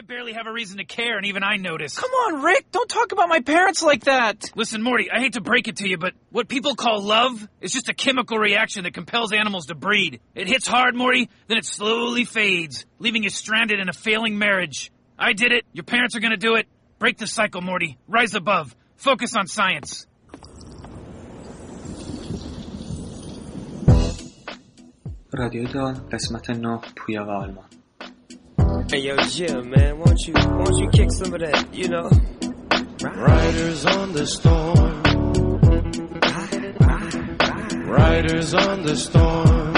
I barely have a reason to care, and even I notice. Come on, Rick, don't talk about my parents like that. Listen, Morty, I hate to break it to you, but what people call love is just a chemical reaction that compels animals to breed. It hits hard, Morty, then it slowly fades, leaving you stranded in a failing marriage. I did it. Your parents are gonna do it. Break the cycle, Morty. Rise above. Focus on science. رادیو دال قسمت 9 پویا و آلمان Hey yo, Jim, man, won't you, won't you kick some of that, you know? Riders on the storm. Riders on the storm.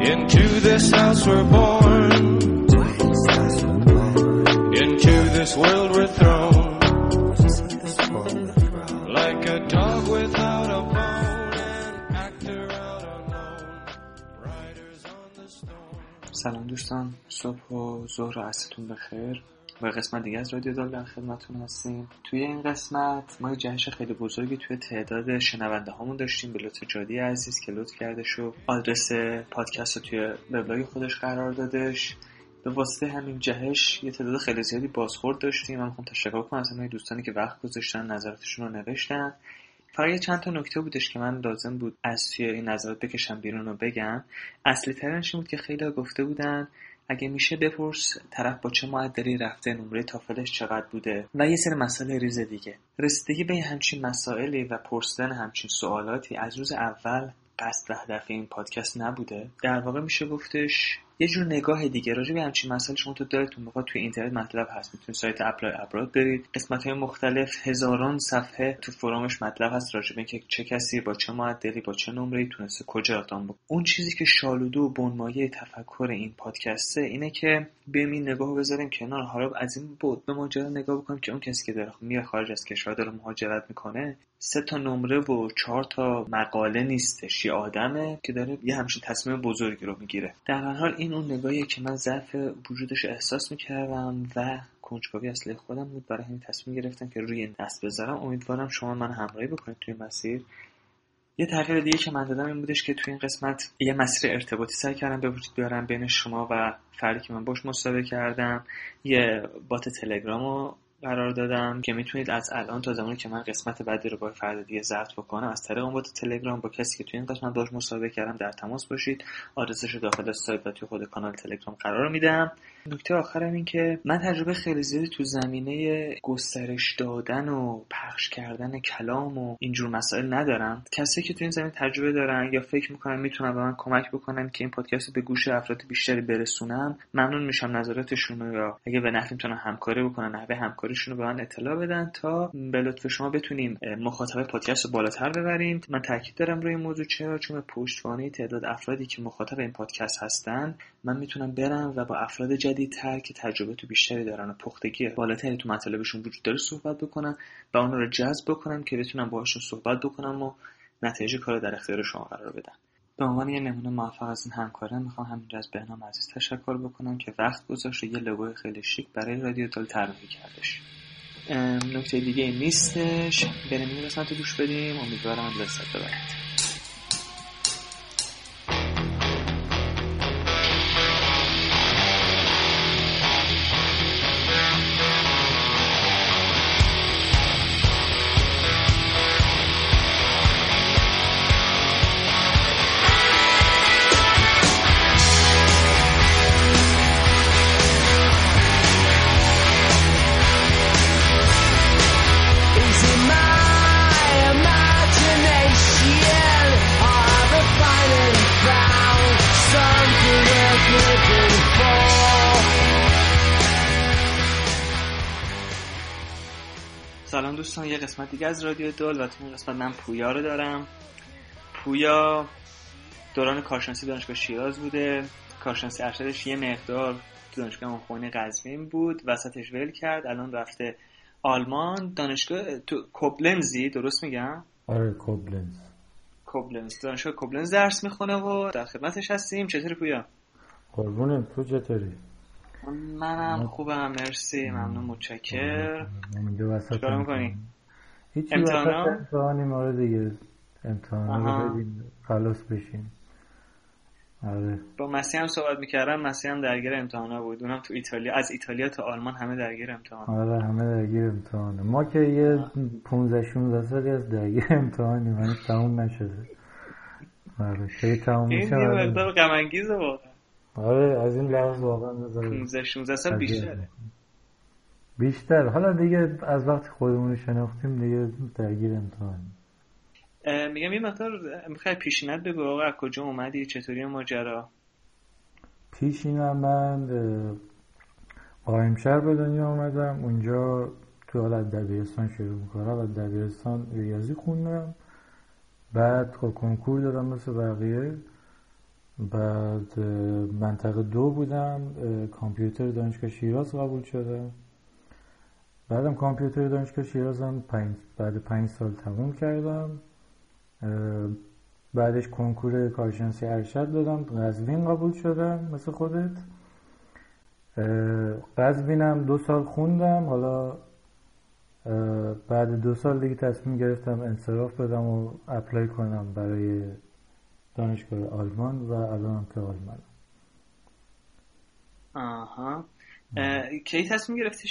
Into this house we're born. Into this world we're thrown. سلام دوستان صبح و ظهر و عصرتون بخیر. و قسمت دیگه از رادیو دال در خدمتتون هستیم. توی این قسمت ما یه جهش خیلی بزرگی توی تعداد شنونده هامون داشتیم به لطف جادی عزیز که لطف کردش و آدرس پادکست رو توی وبلاگ خودش قرار دادش. به واسطه همین جهش یه تعداد خیلی زیادی بازخورد داشتیم. من می‌خوام تشکر کنم از همه دوستانی که وقت گذاشتن نظراتشون رو نوشتن. فقط یه چند تا نکته بودش که من لازم بود از توی این نظرات بکشم بیرون و بگم اصلی ترینش این بود که خیلی گفته بودن اگه میشه بپرس طرف با چه معدلی رفته نمره تافلش چقدر بوده و یه سری مسائل ریز دیگه. رسیدگی به همچین مسائلی و پرسیدن همچین سوالاتی از روز اول قصد هدف این پادکست نبوده. در واقع میشه گفتش یه جور نگاه دیگه. راجع به همچین مسائل شما تو دلتون بخواد توی اینترنت مطلب هست. می‌تونید سایت Apply Abroad برید. قسمت های مختلف هزاران صفحه تو forum ش مطلب هست راجع به اینکه چه کسی با چه معدلی با چه نمره تونسته کجا اقدام بکنه. اون چیزی که شالوده و بنمایه تفکر این پادکسته اینه که بیایم این نگاه بذاریم کنار. حالا از این بعد به ماجرا نگاه بکنیم که اون کسی که داره میاد خارج از کشور داره مهاجرت می‌کنه سه تا نمره و چهار تا مقاله نیستش. یه آدمه که داره یه همچین تصمیم بزرگی رو می‌گیره. در هر حال این اون نگاهیه که من ضعف وجودش احساس می‌کردم و کنجکاوی اصلی خودم بود. برای همین تصمیم گرفتم که روی دست بذارم. امیدوارم شما من همراهی بکنید توی مسیر. یه تغییر دیگه که من دادم این بودش که توی این قسمت یه مسیر ارتباطی سعی کردم به وجود بیارم بین شما و فردی که من باش مصاحبه کردم. یه بات تلگرام رو قرار دادم که می‌تونید از الان تا زمانی که من قسمت بعدی رو با فرد دیگه ضبط بکنم از طریق اون تلگرام با کسی که توی این قسمت باش مصاحبه کردم در تماس باشید. آدرسش رو داخل سایت و توی خود کانال تلگرام قرار میدم. نکته آخرم این که من تجربه خیلی زیادی تو زمینه گسترش دادن و پخش کردن کلام و اینجور مسائل ندارم. کسی که تو این زمین تجربه دارن یا فکر می‌کنن می‌تونن به من کمک بکنن که این پادکست به گوش افراد بیشتری برسونم ممنون میشم نظراتشون رو یا اگه به نحوی می‌تونن همکاری بکنن نحوه همکاریشون رو به من اطلاع بدن تا به لطف شما بتونیم مخاطب پادکست رو بالاتر ببریم. من تاکید دارم روی موضوع. چرا؟ چون به پشتوانه تعداد افرادی که مخاطب این پادکست هستن من می‌تونم برم و با افراد جدیدتر که تجربه تو بیشتری دارن و پختگی بالاتری تو مطالبشون وجود داره صحبت بکنم و اون رو جذب بکنم که بتونم باهاشون صحبت بکنم و نتایج کار در اختیار شما قرار بدم. به عنوان یه نمونه موفق از این همکارم می‌خوام همینجا از بهنام عزیز تشکر بکنم که وقت گذاشت و یه لوگوی خیلی شیک برای رادیو دال طراحی کردش. نکته دیگه نیستش. بریم این قسمت رو گوش بدیم. امیدوارم لذت ببرید. قسمت دیگه از رادیو دال و تو این قسمت من پویا رو دارم. پویا دوران کارشناسی دانشگاه شیراز بوده. کارشناسی ارشدش یه مقدار تو دانشگاه امامخمینی قزوین بود. وسطش ول کرد. الان رفته آلمان. دانشگاه تو کوبلنزی درست میگم؟ آره کوبلنز. کوبلنز. دانشگاه کوبلنز درس می‌خونه و در خدمتش هستیم. چطوری پویا؟ قربونت. تو چطوری؟ منم خوبم. مرسی. ممنون. متشکر من اینجا وسط چیکار می‌کنی؟ وسط امتحانی ما رو دیگه بدیم خلاص بشیم آره. با مسی هم صحبت می‌کردم مسی هم درگیر امتحانا بود. اونم تو ایتالیا از ایتالیا تا آلمان همه درگیر امتحان. آره همه درگیر امتحانه. ما که یه 15 16 سالی از درگیر امتحانیم هنوز تموم نشده. آره کی تموم این میشه. یه آره. مقدار غم انگیزه واقعا. آره از این لحاظ واقعا نظر 15 16 سال بیشتره. بیشتر. حالا دیگه از وقتی خودمون رو شناختیم دیگه درگیر امتحانیم اه، میگم یه مقدار می‌خوای پیشینت بگو آقا از کجا اومدی؟ چطوری ماجرا؟ پیش این هم من قائمشهر به دنیا آمدم اونجا تو حالا دبیرستان شروع می‌کنم. از دبیرستان ریاضی خوندم. بعد خب کنکور دادم مثل بقیه. بعد منطقه دو بودم. کامپیوتر دانشگاه شیراز قبول شدم. بعدم کامپیوتر دانشگاه شیرازم پنج بعد پنج سال تموم کردم. بعدش کنکور کارشناسی ارشد دادم. قزوین قبول شدم مثل خودت. قزوینم دو سال خوندم. حالا بعد دو سال دیگه تصمیم گرفتم انصراف بدم و اپلای کنم برای دانشگاه آلمان و الانم که آلمان آها. کی تصمیم گرفتی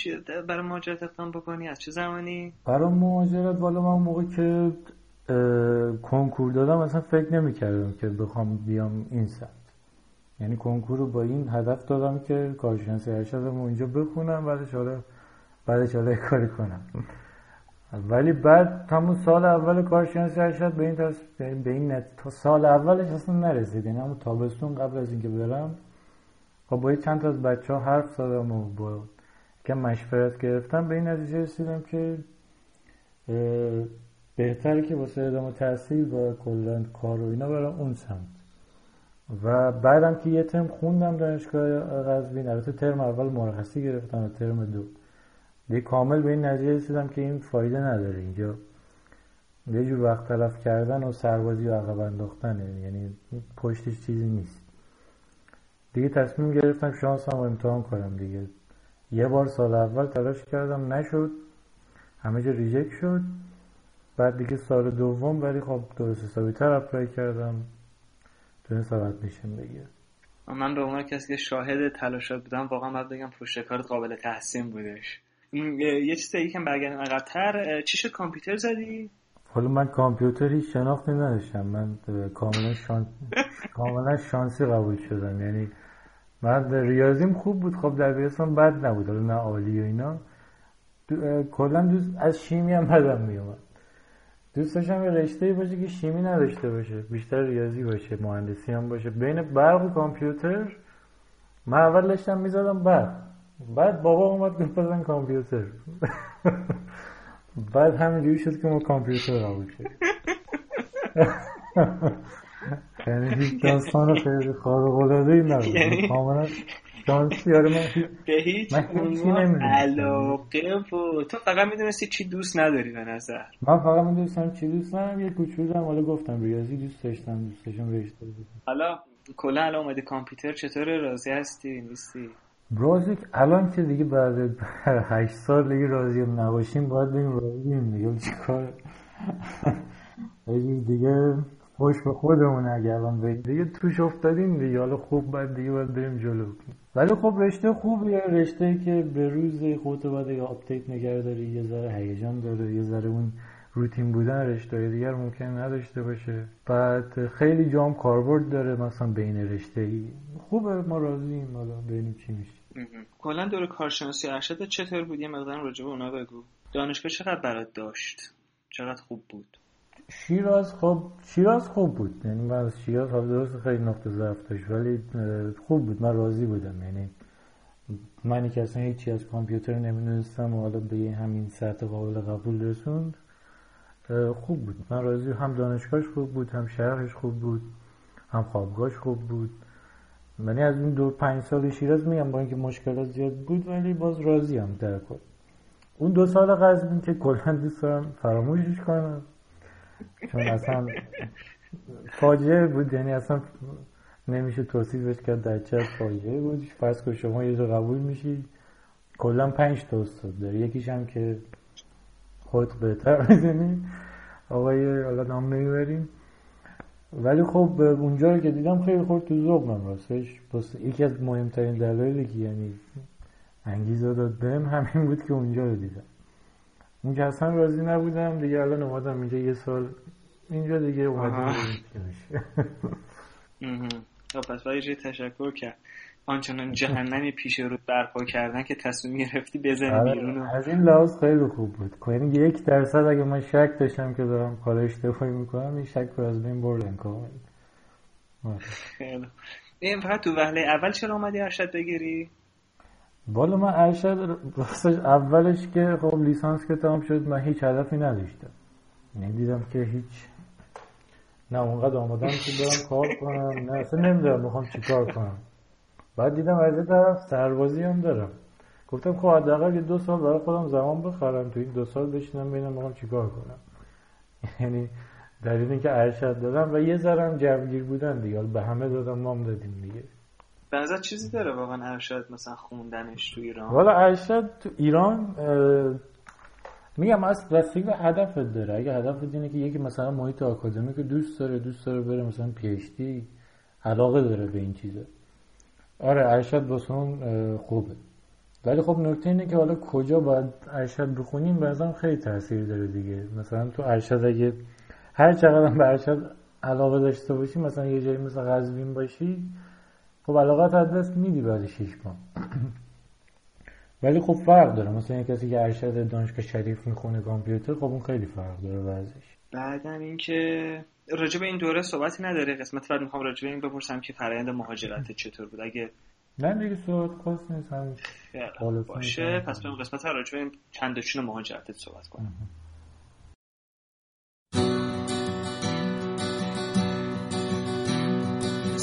برای مهاجرت اقدام بکنی؟ از چه زمانی؟ برای مهاجرت والا من موقع که کنکور دادم اصلا فکر نمی کردم که بخوام بیام این سمت. یعنی کنکور رو با این هدف دادم که کارشناسی ارشدم اونجا بخونم بعدش حالا بعدش حالا یه کاری کنم. ولی بعد همون سال اول کارشناسی ارشد به این تص... به این نت... سال اولش اصلا نرسید. یعنی همون تابستون قبل از اینکه برم خب با چند تا از بچه ها حرف زدم و با که مشورت گرفتم. به این نتیجه رسیدم که بهتره که واسه ادامه تحصیل و کلا کار و اینا برم اون سمت. و بعدم که یه ترم خوندم دانشگاه قزوین البته ترم اول مرخصی گرفتم و ترم دو. دیگه کامل به این نتیجه رسیدم که این فایده نداره. اینجا یه جور وقت تلف کردن و سربازی و عقب انداختنه یعنی پشتش چیزی نیست. دیگه تصمیم گرفتم شانسم رو امتحان کنم دیگه. یه بار سال اول تلاش کردم نشد. همه جا reject شد. بعد دیگه سال دوم ولی خب درست حسابی تر apply کردم. تونستم admission بگیرم من به عنوان کسی که شاهد تلاشات بودم واقعا باید بگم پشت کارت قابل تحسین بودش. یه چیز دیگه یکم برگردیم عقب‌تر چی شد؟ کامپیوتر زدی؟ حالا من کامپیوتر هیچ شناختی نداشتم. من کاملا شانس کاملا شانسی قبول شدم. یعنی من ریاضیم خوب بود. خب در بیرستان بد نبود. حالا نه عالی و اینا. دو- کلا دوست از شیمی هم بدم میومد. دوست داشتم یه رشته باشه که شیمی نداشته باشه. بیشتر ریاضی باشه مهندسی هم باشه. بین برق و کامپیوتر من اول داشتم می‌زدم برق. بعد بابا اومد گفت بزن کامپیوتر. بعد همینجوری شد که ما کامپیوتر قبول شدیم یعنی هیچ داستان خیلی خارق العاده ای نبود یعنی- کاملا شانسی آره من به هیچ عنوان. علاقه بود تو فقط می‌دونستی چی دوست نداری به نظر. من فقط می‌دونستم چی دوست دارم یه کوچولو هم حالا گفتم. ریاضی دوست داشتم دوست داشتم رشته حالا کلا الان اومدی کامپیوتر چطور راضی هستی؟ نیستی؟ راضی که الان که دیگه بعد هشت سال دیگه راضی نباشیم باید بگیم راضیم دیگه. چیکار چیز دیگه خوش به خودمون الان بگیم دیگه توش افتادیم دیگه. حالا خوب بعد دیگه باید بریم جلو. ولی خب رشته خوبیه رشته که به روز خودت باید یه update نگه داری یه ذره هیجان داره یه ذره اون روتین بودن رشته دیگر ممکن نداشته باشه. بعد خیلی جام کاربرد داره مثلا بین رشته ای خوبه ما راضییم حالا ببینیم چی میشه. کلا دور کارشناسی ارشد چطور بود؟ یه مقدار راجع به اونا بگو. دانشگاه چقدر برات داشت؟ چقدر خوب بود؟ شیراز خب شیراز خوب بود. یعنی من از شیراز حالا درست خیلی نقطه ضعف داشت ولی خوب بود. من راضی بودم. یعنی منی که اصلا هیچی از کامپیوتر نمی‌دونستم و حالا به همین سطح قابل قبول رسوند خوب بود. من راضی هم دانشگاهش خوب بود هم شهرش خوب بود هم خوابگاهش خوب بود. یعنی از این دو پنج سال شیراز میگم با اینکه مشکلات زیاد بود ولی باز راضی هم در کل. اون دو سال قزوین که کلا دوست دارم فراموشش کنم. چون اصلا فاجعه بود یعنی اصلا نمیشه توصیفش کرد در چه فاجعه بود. فرض کن شما یه جا قبول میشی کلا پنج تا استاد داره یکیش هم که خودت بهتر می‌دونی. آقای حالا نام نمی‌بریم. ولی خب اونجا رو که دیدم خیلی خورد تو ذوقم راستش بس یکی از مهمترین دلایلی که یعنی انگیزه داد بهم همین بود که اونجا رو دیدم. اونجا اصلا راضی نبودم؟ دیگه الان اومدم اینجا یه سال. اینجا دیگه اومدم میشه. خب پس باید تشکر کرد. آنچنان جهنمی پیش رو برپا کردن که تصمیم گرفتی بزنی آره، بیرون از این لحاظ خیلی خوب بود. یعنی یک درصد اگه من شک داشتم که دارم کار اشتباهی می‌کنم این شک رو از بین بردن کامل آره. خیلی این فقط تو وهله اول چرا اومدی ارشد بگیری؟ بالا من ارشد راستش اولش که خب لیسانس که تمام شد من هیچ هدفی نداشتم. دیدم که هیچ نه اونقدر آمادم که برم کار کنم نه اصلا نمی‌دونم می‌خوام چی کار کنم. بعد دیدم از طرف سربازی هم دارم. گفتم خب حداقل یه دو سال برای خودم زمان بخرم تو این دو سال بشینم ببینم می‌خوام چیکار کنم. یعنی دلیل اینکه ارشد دادم و یه ذرم جوگیر بودن دیگه. به همه دادم ما هم دادیم دیگه. به نظر چیزی داره واقعا ارشد مثلا خوندنش تو ایران. والا ارشد تو ایران میگم از بستگی به هدفت داره. اگه هدفت اینه که یکی مثلا محیط آکادمیک دوست داره دوست داره بره مثلا پی اچ دی علاقه داره به این چیزا. آره ارشد واسه خوبه. ولی خب نکته اینه که حالا کجا باید ارشد بخونیم نظرم خیلی تاثیر داره دیگه. مثلا تو ارشد اگه هر چقدر به ارشد علاقه داشته باشی مثلا یه جایی مثل قزوین باشی خب علاقت از دست میدی بعد شیش ماه ولی خب فرق داره. مثلا یه کسی که ارشد دانشگاه شریف می‌خونه کامپیوتر خب اون خیلی فرق داره وضعش بعدم اینکه راجع به این دوره صحبتی نداره قسمت بعد می‌خوام راجع به این بپرسم که فرآیند مهاجرت چطور بود. اگه نه دیگه صحبت خاص نیست. باشه. پس اون قسمت راجع به این چندشون مهاجرتت صحبت کنم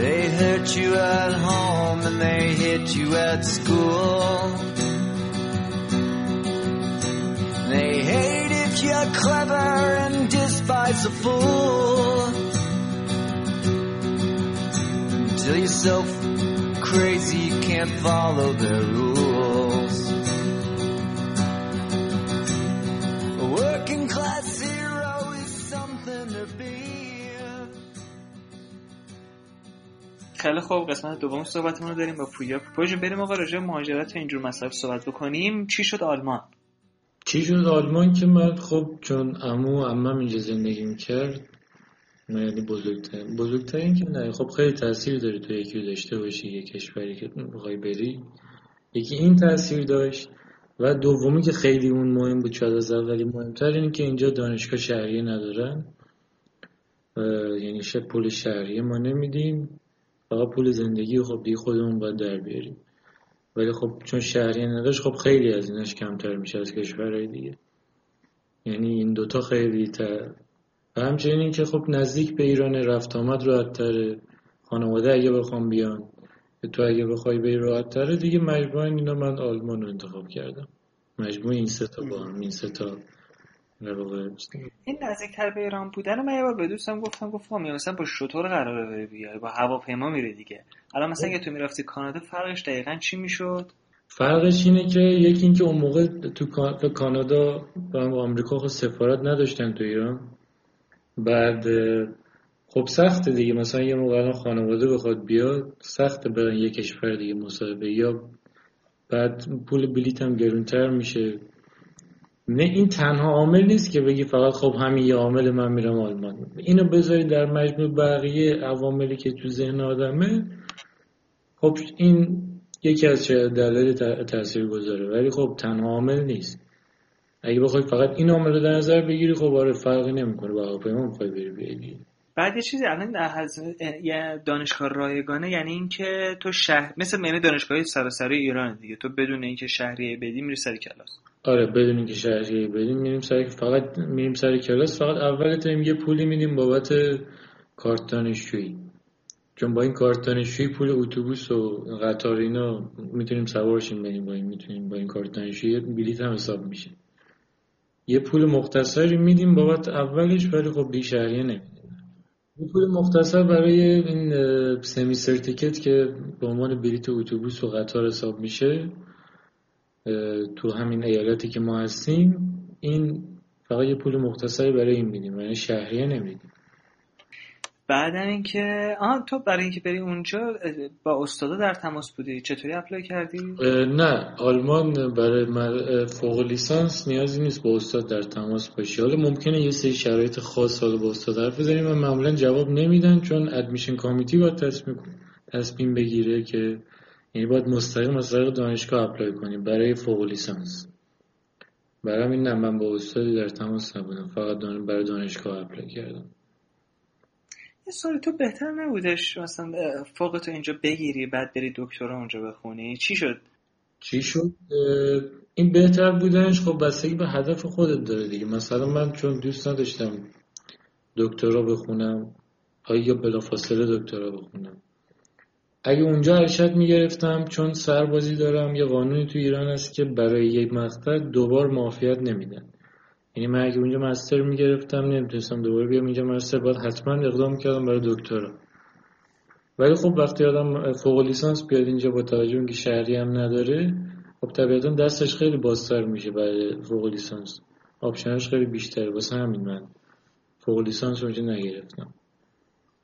They hurt you at home and they hit you at school. They hate if you're clever and despise a fool. Until you're so crazy you can't follow their rules. خیلی خوب قسمت دوم صحبتمون رو داریم با پویا. پویا بریم آقا راجع مهاجرت و اینجور مسائل صحبت بکنیم. چی شد آلمان؟ چی شد آلمان که من خب چون امو و عمم اینجا زندگی می‌کرد من یعنی بزرگتر بزرگتر این که نه. خب خیلی تاثیر داره تو یکی داشته باشی یه کشوری که بخوای بری. یکی این تاثیر داشت. و دومی که خیلی اون مهم بود شاید از اولی مهمتر اینه که اینجا دانشگاه شهریه ندارن. یعنی شه پول شهریه ما نمیدیم. فقط پول زندگی خب دیگه خودمون باید در بیاریم. ولی خب چون شهریه نداشت خب خیلی از اینش کمتر میشه از کشورهای دیگه. یعنی این دوتا خیلی تر. و همچنین این که خب نزدیک به ایران رفت آمد راحت تره. خانواده اگه بخوام بیان تو اگه بخوای بری راحت تره دیگه مجموعا اینا من آلمان رو انتخاب کردم. مجموع این سه تا با هم این سه تا این نزدیکتر به ایران بودن رو من یه بار به دوستم گفتم گفتم مثلا با شطور قراره بری بیای با هواپیما میره دیگه. الان مثلا اگه تو می‌رفتی کانادا فرقش دقیقا چی می‌شد؟ فرقش اینه که یکی اینکه اون موقع تو کان- تو کانادا و آمریکا خب سفارت نداشتن تو ایران. بعد خب سخته دیگه. مثلا یه موقع الان خانواده بخواد بیاد سخته برن یه کشور دیگه مصاحبه. یا بعد پول بلیت هم گرونتر میشه. نه این تنها عامل نیست که بگی فقط خب همین یه عامل من میرم آلمان. اینو بذاری در مجموع بقیه عواملی که تو ذهن آدمه. خب این یکی از دلایل تاثیر گذاره ولی خب تنها عامل نیست. اگه بخوای فقط این عامل رو در نظر بگیری خب آره فرقی نمی‌کنه. با هواپیما می‌خوای بری بیای. بعد یه چیزی الان یه دانشگاه رایگانه یعنی اینکه تو شهر مثل یعنی دانشگاه سراسری ایران دیگه. تو بدون اینکه شهریه بدی میری سر کلاس. آره بدون اینکه شهریه بدیم میریم سر فقط میریم سر کلاس. فقط اول ترم یه پولی میدیم بابت کارت دانشجویی. چون با این کارت دانشجویی پول اتوبوس و قطار اینا می‌تونیم سوارشیم بریم با این می‌تونیم با این کارت دانشجویی. بلیط هم حساب میشه. یه پول مختصری میدیم بابت اولش ولی خب بی شهریه نمیدیم. پول مختصر برای این سمی سرتیکت که به عنوان بلیط اتوبوس و قطار حساب میشه تو همین ایالتی که ما هستیم این فقط یه پول مختصری برای این میدیم یعنی شهریه نمیدیم. بعدم اینکه آها تو برای اینکه بری اونجا با استادا در تماس بودی؟ چطوری apply کردی؟ نه آلمان برای فوق لیسانس نیازی نیست با استاد در تماس باشی. حالا ممکنه یه سری شرایط خاص حالا با استاد حرف بزنیم و معمولا جواب نمیدن چون admission committee باید تصمیم تصمیم بگیره که یعنی باید مستقیم از طریق دانشگاه apply کنیم برای فوق لیسانس. برای همین نه من با استادی در تماس نبودم فقط برای دانشگاه اپلای کردم. سال تو بهتر نبودش مثلا فوق تو اینجا بگیری بعد بری دکترا اونجا بخونی؟ چی شد؟ چی شد؟ این بهتر بودنش خب بستگی به هدف خودت داره دیگه. مثلا من چون دوست نداشتم دکترا بخونم یا بلافاصله دکترا بخونم. اگه اونجا ارشد می‌گرفتم چون سربازی دارم یه قانونی تو ایران هست که برای یک مقطع دوبار معافیت نمیدن. یعنی من اگه اونجا مستر می‌گرفتم نمی‌تونستم دوباره بیام. اینجا مستر باید حتما اقدام کردم برای دکترا. ولی خب وقتی آدم فوق لیسانس بیاد اینجا با توجه اینکه شهری هم نداره خب طبیعتا دستش خیلی بازتر میشه برای فوق لیسانس. آپشنش خیلی بیشتره. واسه همین من فوق لیسانس اونجا نگرفتم.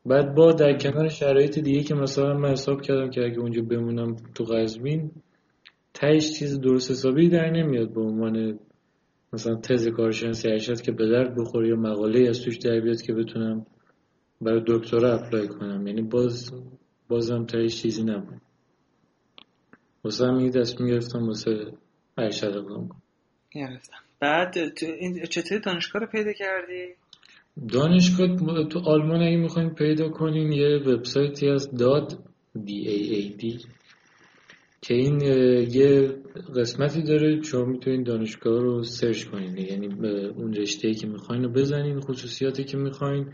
بعد با در کنار شرایط دیگه که مثلا من حساب کردم که اگه اونجا بمونم تو قزوین تهش چیز درست حسابی در نمیاد. به عنوان مثلا تز کارشناسی ارشد که به درد بخوره یا مقاله از توش در بیاد که بتونم برای دکترا اپلای کنم. یعنی باز بازم تهش چیزی نبود. واسه هم دست می‌گرفتم واسه ارشد اقدام کنم. گرفتم. بعد تو این چطوری دانشگاه رو پیدا کردی؟ دانشگاه تو آلمان اگه می‌خواین پیدا کنین یه وبسایتی هست داد DAAD که این یه قسمتی داره شما می‌تونین دانشگاه رو search کنین یعنی اون رشته که می‌خواین رو بزنین خصوصیاتی که می‌خواین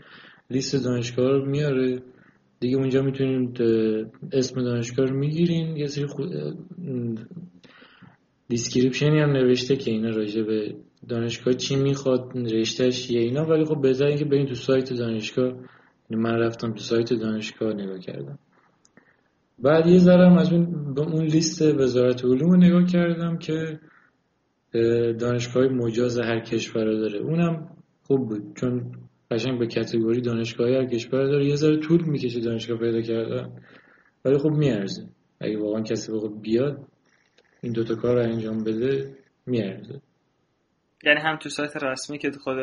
لیست دانشگاه رو میاره. دیگه اونجا می‌تونین اسم دانشگاه رو می‌گیرین. یه سری خو... description ی هم نوشته که اینا راجع به دانشگاه چی می‌خواد رشتهش چیه اینا. ولی خب بهتره اینکه برین تو سایت دانشگاه. من رفتم تو سایت دانشگاه نگاه کردم. بعد یه ذره هم از اون به اون لیست وزارت علوم رو نگاه کردم که دانشگاه مجاز هر کشور رو داره. اونم خوب بود چون قشنگ به کتگوری دانشگاه هر کشور داره. یه ذره طول می‌کشه دانشگاه پیدا کردن ولی خب میارزه. اگه واقعا کسی بخواد بیاد این دوتا کار رو انجام بده میارزه. یعنی هم تو سایت رسمی که خود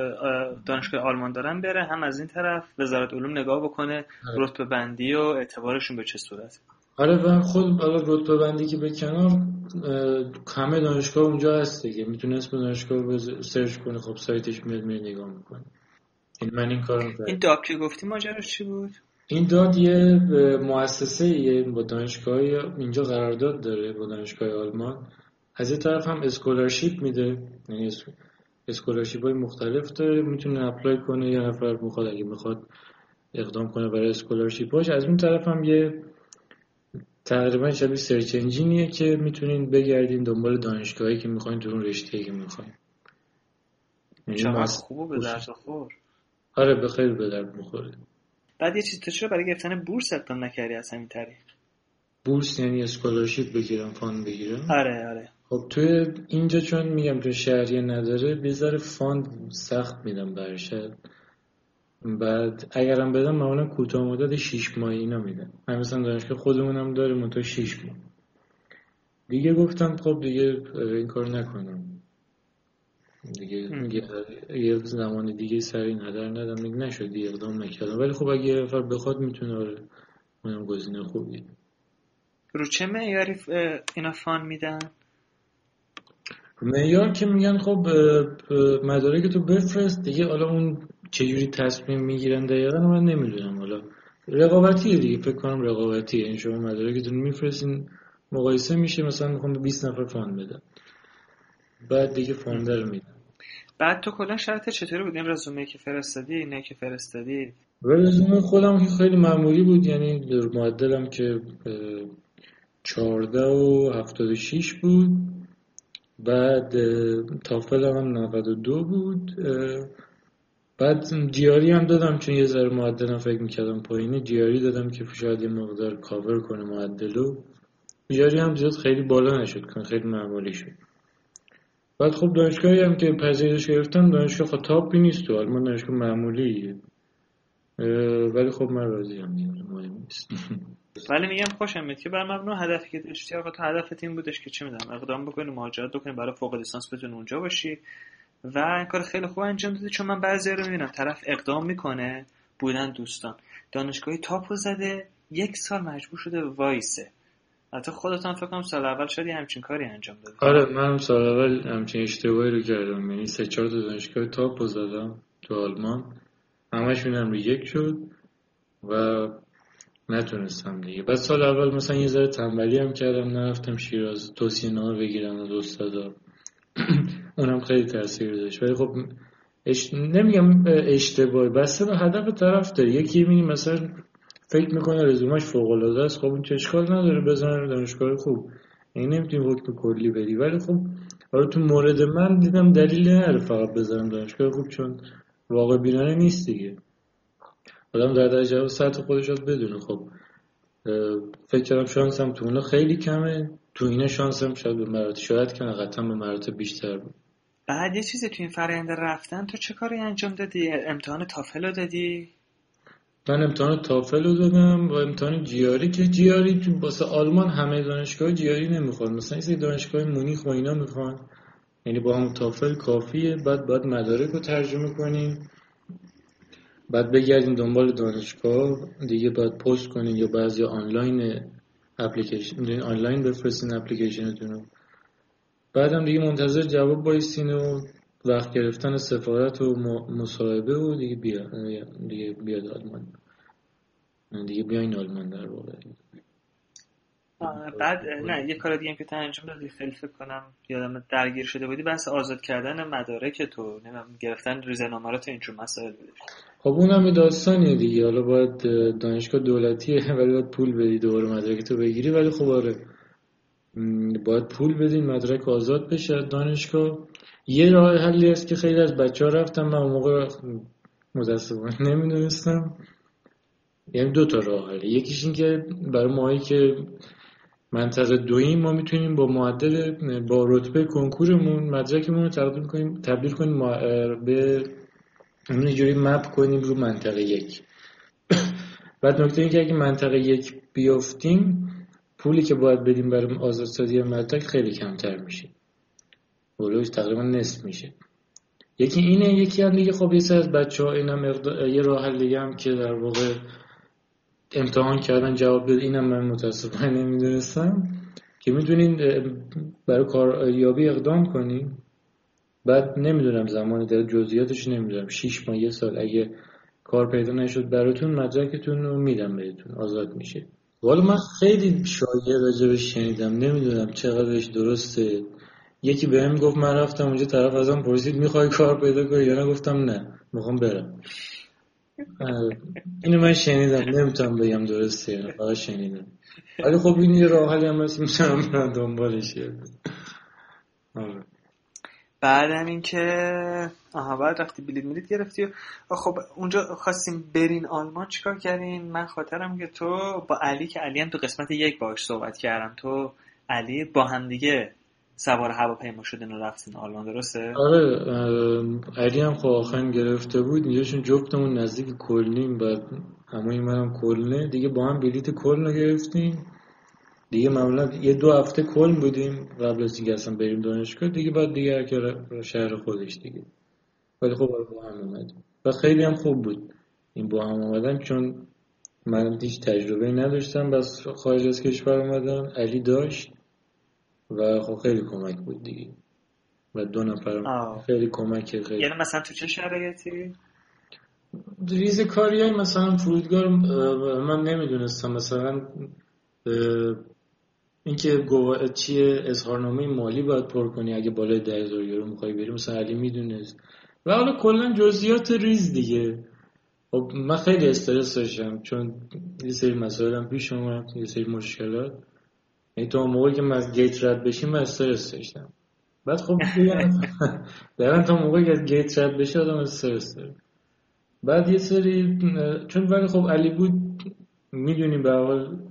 دانشگاه آلمان دارن بره هم از این طرف وزارت علوم نگاه بکنه رتبه بندی و اعتبارشون به چه صورت؟ آره و خود حالا رتبه بندی که به کنار همه دانشگاه اونجا هست دیگه. می‌تونه اسم دانشگاه رو search کنه خب سایتش میاد میره نگاه می‌کنه این من این کارو این DAAD که گفتی ماجراش چی بود؟ این DAAD یه مؤسسه یه با دانشگاه اینجا قرارداد داره با دانشگاه آلمان. از یه طرف هم scholarship میده یعنی scholarship های مختلف داره. می‌تونه apply کنه یه نفر می‌خواد اگه می‌خواد اقدام کنه برای scholarship هاش از اون طرف هم یه تقریبا شبیه search engine یه که می‌تونین بگردین دنبال دانشگاهی که می‌خواین تو اون رشته که می‌خواین. چقدر خوبه به درد خور. آره به خیلی به درد می‌خوره. بعد یه چیز تو چرا برای گرفتن بورس اقدام نکردی از همین طریق؟ بورس یعنی scholarship بگیرم fund بگیرم. آره آره. خب توی اینجا چون میگم تو شهریه نداره یه ذره fund سخت میدن برشد بعد اگرم بدم معمولا کوتاه مدت 6 ماه اینا میدم من مثلا دانشگاه خودمونم داره منتها 6 ماه. دیگه گفتم خب دیگه این کار نکنم. دیگه یه زمان دیگه سر این هدر ندم دیگه نشد دیگه اقدام نکردم. ولی خب اگه یه نفر بخواد می‌تونه آره. اونم گزینه خوبیه رو چه معیاری اینا فان میدن؟ معیار که میگن خب مدارک تو بفرست. دیگه حالا اون چجوری تصمیم می‌گیرن دقیقا من نمی‌دونم. حالا رقابتیه دیگه فکر کنم رقابتیه. این شما مدارکتون میفرستین مقایسه میشه مثلا می‌خوام به 20 نفر fund بدم. بعد دیگه fund رو میدن بعد تو کلا شرط چطوری بود؟ این رزومه که فرستادی اینه که فرستادی؟ و رزومه خودم که خیلی معمولی بود یعنی در معدلم که اه، 14 و 76 بود. بعد تافل هم 92 بود. بعد جیاری هم دادم چون یه ذره معدلم فکر می‌کردم پایینه. جیاری دادم که شاید یه مقدار کاور کنه معدلو. جیاری هم زیاد خیلی بالا نشد کنه خیلی معمولی شد. بعد خب دانشگاهی هم که پذیرش گرفتم دانشگاه تاپی نیست تو آلمان دانشگاه معمولیه. ولی خب من راضیم دیگه مهم نیست. ولی میگم خوشم میاد که بر مبنا هدفی که داشتی آقا تو هدفت این بودش که چه می‌دونم اقدام بکنی مهاجرت بکنی برای فوق لیسانس بتونی اونجا باشی. و این کار خیلی خوب انجام دادی چون من بعضی رو می‌بینم طرف اقدام می‌کنه بودن دوستان. دانشگاهی top و زده یک سال مجبور شده وایسه. حتی خودت هم فکر کنم سال اول شاید یه همچین کاری انجام دادی آره من سال اول همچین اشتباهی رو کردم. یعنی سه چهار تا دانشگاه top زدم تو آلمان. همش میدم reject شد و نتونستم دیگه. بعد سال اول مثلا یه ذره تنبلی هم کردم نرفتم شیراز توصیه نامه بگیرم از استادا اونم خیلی تاثیر داشت. ولی خب اش... نمیگم اشتباهی بسته به هدف طرف داره. یکی می‌بینی مثلا فکر می‌کنه رزومش فوق العاده است. خب اون چه اشکال نداره بزنه دانشگاه خوب. این نمی‌تونی حکم کلی بدی ولی خب حالا تو مورد من دیدم دلیلی نداره فقط بذارم دانشگاه خوب چون واقع بینانه نیست دیگه. آدم در درجه سطح خودش رو بدونه. خب فکر کردم شانسم تو اونا خیلی کمه. تو اینه شانسم شاید به مراتب شاید که قطعا به مراتب بیشتر بود. بعد یه چیزی تو این فرآیند رفتن تو چه کاری انجام دادی؟ امتحان تافل رو دادی؟ من امتحان تافل رو دادم و امتحان جیاری که جیاری واسه آلمان همه دانشگاه جیاری نمی‌خوان. مثلا این دانشگاه مونیخ و اینا می‌خوان. یعنی با هم تافل کافیه. بعد باید مدارک رو ترجمه کنیم بعد بگردیم دنبال دانشگاه. دیگه باید پست کنیم یا بعضی آنلاین اپلیکیشن آنلاین بفرستین اپلیکیشنتون رو. بعدم دیگه منتظر جواب بایستین و وقت گرفتن سفارت و مصاحبه و دیگه بیا دیگه بیاد آلمان. دیگه بیاین آلمان در واقع. بعد نه یه کار دیگه هم که تو انجام دادی خیلی فکر کنم یادم درگیر شده بودی بحث آزاد کردن مدارک تو نمی‌دونم گرفتن ریزنامه تو اینجور مسائل. بودش خب اونم یه داستانیه دیگه حالا باید دانشگاه دولتیه ولی باید پول بدی دوباره مدرک تو بگیری ولی خب آره. باید پول بدین مدرک آزاد بشه دانشگاه. یه راه حلی هست که خیلی از بچه ها رفتم من اون موقع متاسفانه نمی‌دونستم. یعنی دو تا راه حله یکیش این که برای ماهایی که منطقه دویم ما می‌تونیم با معدل با رتبه کنکورمون مدرکمون رو تبدیل کنیم تبدیل کنیم به اون یه جوری مپ کنیم رو منطقه یک. بعد نکته این که اگه منطقه یک بیافتیم پولی که باید بدیم برای آزادسازی مدرک خیلی کمتر میشه. بلوش تقریبا نصف میشه. یکی اینه یکی هم دیگه خب یه از بچه ها اینم اقدا- یه راه حل دیگه هم که در واقع امتحان کردن جواب بده اینم من متاسفانه نمی‌دونستم که می‌تونین برای کاریابی اقدام کنین. بعد نمی‌دونم زمانی در جزئیاتش نمی‌دونم. شیش ماه یه سال. اگه کار پیدا نشد براتون مدرکتون رو میدم بهتون. آزاد میشه. والا من خیلی شایعه راجبش شنیدم نمی‌دونم چقدرش درسته. یکی بهم گفت من رفتم اونجا طرف ازم پرسید می‌خوای کار پیدا کنی؟ یا نه گفتم نه می‌خوام برم. اینو من شنیدم نمی‌تونم بگم درسته یا فقط شنیدم. ولی خب این یه راه حلی هم هست می‌تونم برم دنبالش. آره. بعدم اینکه آها بعد رفتی بلیط میلیت گرفتی و خب اونجا خواستیم برین آلمان چیکار کردین؟ من خاطرم که تو با علی که علی هم تو قسمت یک باش صحبت کردم تو علی با هم دیگه سوار هواپیما شدین و رفتین آلمان درسته؟ آره علی هم خب آخرین گرفته بود اینجاشون جفتمون نزدیک کلنیم بعد همه منم کلنه دیگه با هم بلیت کلن رو گرفتیم. دیگه معمولا یه دو هفته کلن بودیم قبل از اینکه اصلا بریم دانشگاه دیگه بعد دیگه هر شهر خودش دیگه. ولی خب آره با هم اومدیم. و خیلی هم خوب بود این با هم اومدن چون من هیچ تجربه نداشتم بس خارج از کشور اومدم علی داشت و خب خیلی کمک بود دیگه. و دو نفر. خیلی کمک خیلی. یعنی مثلا تو چه شرایطی؟ ریز کاری های مثلا فرودگاه اه، من نمی‌دونستم مثلا اینکه گوا... چیه اظهارنامه مالی باید پر کنی اگه بالای ده هزار یورو می‌خوای بری مثلا علی می‌دونست. و حالا کلا جزئیات ریز دیگه. خب من خیلی استرس داشتم چون یه سری مسائل هم پیش اومد یه سری مشکلات. یعنی اون موقعی که من از گیت رد بشیم من استرس داشتم. بعد خب دقیقا تا موقعی که از گیت رد بشه آدم استرس داره. بعد یه سری چون ولی خب علی بود می‌دونیم به حال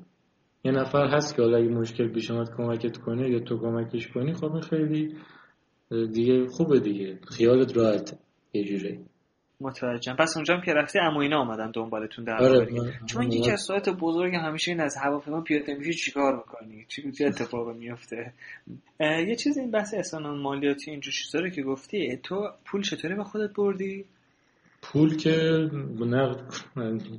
یه نفر هست که حالا اگه مشکل پیش اومد کمکت کنه یا تو کمکش کنی خب این خیلی دیگه خوبه دیگه. خیالت راحته یه جوری. متوجهم. پس اونجا هم که رفتی عمو اینا اومدن دنبالتون در آره چون یکی از سوالات بزرگ همیشه این از هواپیما پیاده میشی چیکار می‌کنی؟ چی چه اتفاقی میفته یه چیز این بحث احسان مالیاتی اینجور چیزا رو که گفتی تو پول چطوری به خودت بردی؟ پول که نقد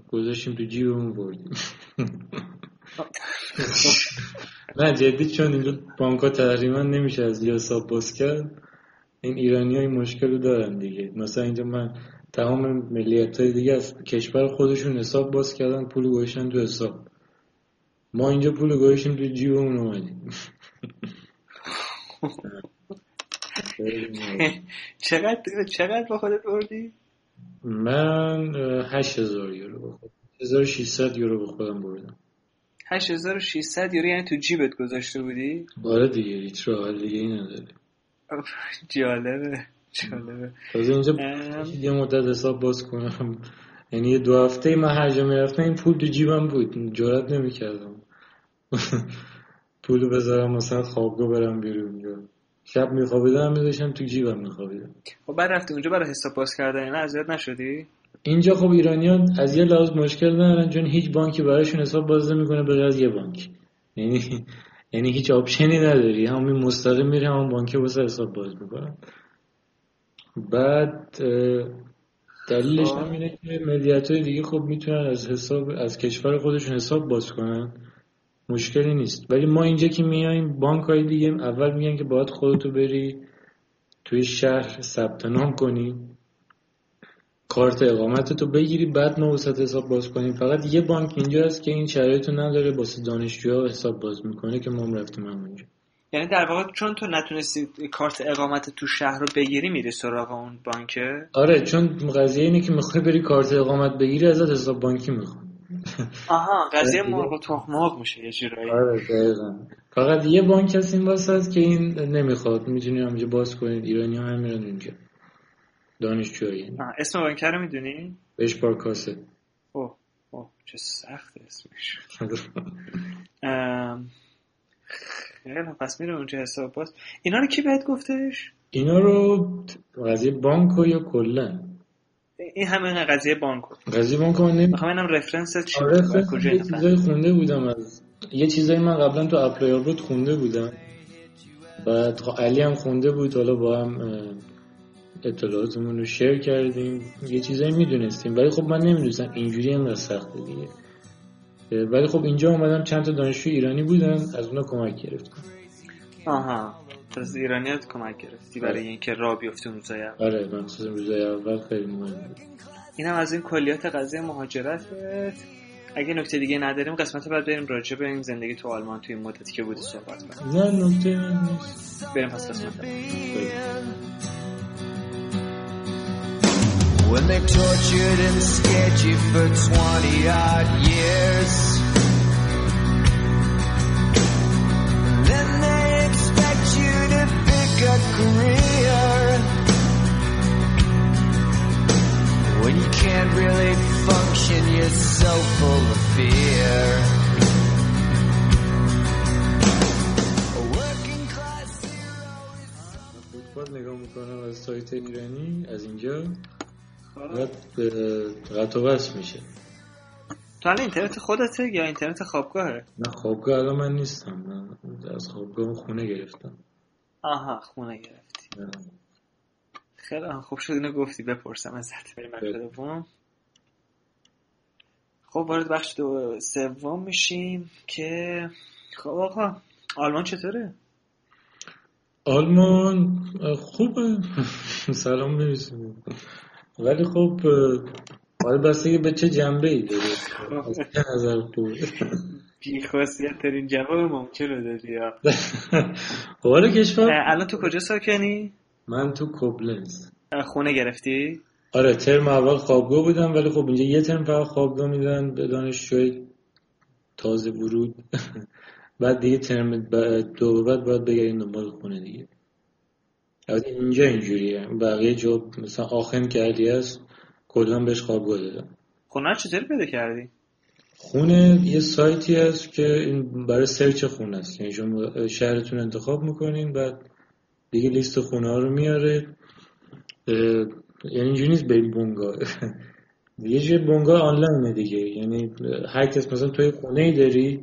گذاشتیم تو جیبمون بردیم. نه جدی چون اینجا بانک ها تقریبا نمیشه از یه حساب باز کرد. این ایرانی های مشکل رو دارن دیگه. مثلا اینجا من تمام ملیت های دیگه از کشور خودشون حساب باز کردن پول گذاشتن تو حساب. ما اینجا پول گذاشتیم تو جیبمون اومدیم. چقدر چقدر به خودت بردی؟ من هشت هزار یورو به خودم. 1600 یورو به خودم بردم. 8600 یورو یعنی تو جیبت گذاشته بودی؟ آره دیگه هیچ راه دیگه ای نداره. اوف، جالبه جالبه. تازه اینجا. یه مدت حساب باز کنم. یعنی یه دو هفته من هر جا می‌رفتم این پول تو جیبم بود. جرات نمی‌کردم. پولو بذارم مثلا خوابگاه برم بیرون یا شب میخوابیدم میذاشتم تو جیبم میخوابیدم. خب بعد رفتی اونجا برای حساب باز کردن اینا اذیت نشدی؟ اینجا خب ایرانیان از یه لحاظ مشکل ندارن چون هیچ بانکی براشون حساب باز نمی‌کنه به از یه بانک. یعنی یعنی هیچ آپشنی نداری. همین مستقیم میری همون بانک واسه حساب باز می‌کنن. بعد دلیلش خب. هم اینه که ملیت های دیگه خب می‌تونن از حساب از کشور خودشون حساب باز کنن. مشکلی نیست. ولی ما اینجا که میایم بانک های دیگه اول میگن که باید خودتو بری توی شهر ثبت نام کنی. کارت اقامتتو بگیری بعد ما وسط حساب باز کنیم فقط یه بانک اینجا هست که این شرایطو نداره واسه دانشجوها حساب باز می‌کنه که ما هم رفتیم همونجا یعنی در واقع چون تو نتونستی کارت اقامت تو شهر رو بگیری میری سراغ اون بانکه آره چون قضیه اینه که می‌خوای بری کارت اقامت بگیری ازت حساب بانکی می‌خوان. آها قضیه. مرغ و تخم میشه یه جورایی. آره دقیقا. فقط یه بانک هست این واسه که این نمی‌خواد. می‌تونی همونجا باز کنید. ایرانی ها هم میرن اونجا دانشجوهایی آه، اسم بانک رو می‌دونی؟ بهش پارکاسه. اوه اوه چه سخت اسمش. ام، خیلی پس میره اونجا حساب باز. اینا رو کی بهت گفتش؟ اینا رو قضیه بانک ها یا کلا؟ این همه قضیه بانک. رو قضیه بانک ها من نمی- اینم رفرنست چی آره کجا چیزایی خونده بودم از یه چیزایی من قبلا تو اپلای بود خونده بودم. بعد خب علی هم خونده بود حالا با هم اطلاعاتمون رو شیر کردیم. یه چیزایی می‌دونستیم. ولی خب من نمی‌دونستم. اینجوری هم سخته دیگه. ولی خب اینجا اومدم چند تا دانشجو ایرانی بودن. از اونا کمک گرفتم. آها. از ایرانیات کمک گرفتی برای آره. اینکه راه بیفتی اون روزای اول. آره مخصوصا روزای اول خیلی مهم بود. اینم از این کلیات قضیه مهاجرت. اگه نکته دیگه نداریم قسمت بعد بریم راجع به این زندگی تو آلمان توی این مدتی که بودی صحبت کنیم. نه نکته من بریم پس قسمت بعد. When they tortured and scared you for 20 odd years. Then they expect you to pick a career. When you can't really function, you're so full of fear. A working class hero is فوتبال نگاه میکنم از سایت ایرانی از اینجا بعد قطع وصل میشه. تو الان اینترنت خودته یا اینترنت خوابگاهه؟ نه خوابگاه الان من نیستم. من از خوابگاه خونه گرفتم. آها خونه گرفتی. خیلی خوب شد اینو گفتی. بپرسم ازت. بریم. دوم. خب وارد بخش دو سوم میشیم که خب آقا آلمان چطوره؟ آلمان خوبه. سلام برسونیم ولی خب حالا بستگی به چه جنبه ای داره از چه نظر خوبه ترین جواب ممکن رو دادی یا؟ خب حالا کشور الان تو کجا ساکنی؟ من تو کوبلنز. اه، خونه گرفتی؟ آره ترم اول خوابگاه بودم ولی خب اینجا یه ترم فقط خوابگاه میدن به دانشجوی تازه ورود. بعد دیگه ترم دو بعد باید بگردیم دنبال خونه دیگه. اینجا اینجوریه. بقیه جا مثلا آخم کردی هست کلا بهش خوابگاه دادم خونه چطوری پیدا کردی؟ خونه یه سایتی هست که این برای سرچ خونه است. یعنی شما شهرتون انتخاب می‌کنین بعد دیگه لیست خونه ها رو میاره. یعنی اینجوری نیست بریم بونگا یه جور بونگا آنلاینه دیگه. یعنی هر کس مثلا توی خونه ای داری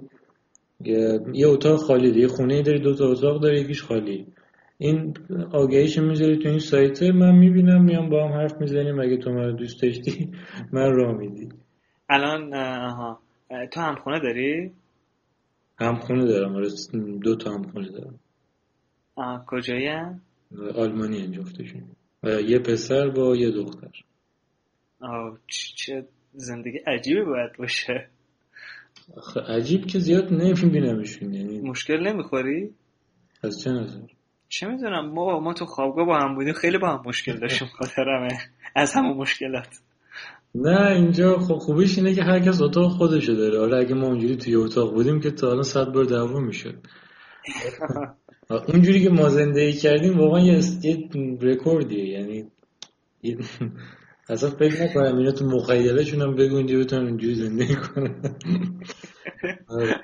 یه اتاق خالی داری یه خونه ای داری دو تا اتاق داری یکیش خالی. این آگهیش می‌ذاری تو این سایت. من می‌بینم میام با هم حرف می‌زنیم. اگه تو من دوست داشتی من راه میدی. الان آها. اه، تو هم خونه داری؟ همخونه دارم. آره دو تا همخونه دارم. آه کجایی هم؟ آلمانی هن جفتشون. و یه پسر با یه دختر. آه چه زندگی عجیبی باید باشه. عجیب که زیاد نمیبینمشون یعنی مشکل نمی‌خوری؟ از چه نظر چه می‌دونم ما ما تو خوابگاه با هم بودیم خیلی با هم مشکل داشتیم خاطرمه از همون مشکلات. نه اینجا خب خوبیش اینه که هر کس اتاق خودشو داره. آره اگه ما اونجوری توی اتاق بودیم که تا الان صد بار دعوا می‌شد. اونجوری که ما زندگی کردیم واقعا یه, یه رکوردیه. یعنی اصلا فکر نکنم اینا تو مخیلهشون هم بگو اینجا بتونن اونجوری زندگی کنن. آره.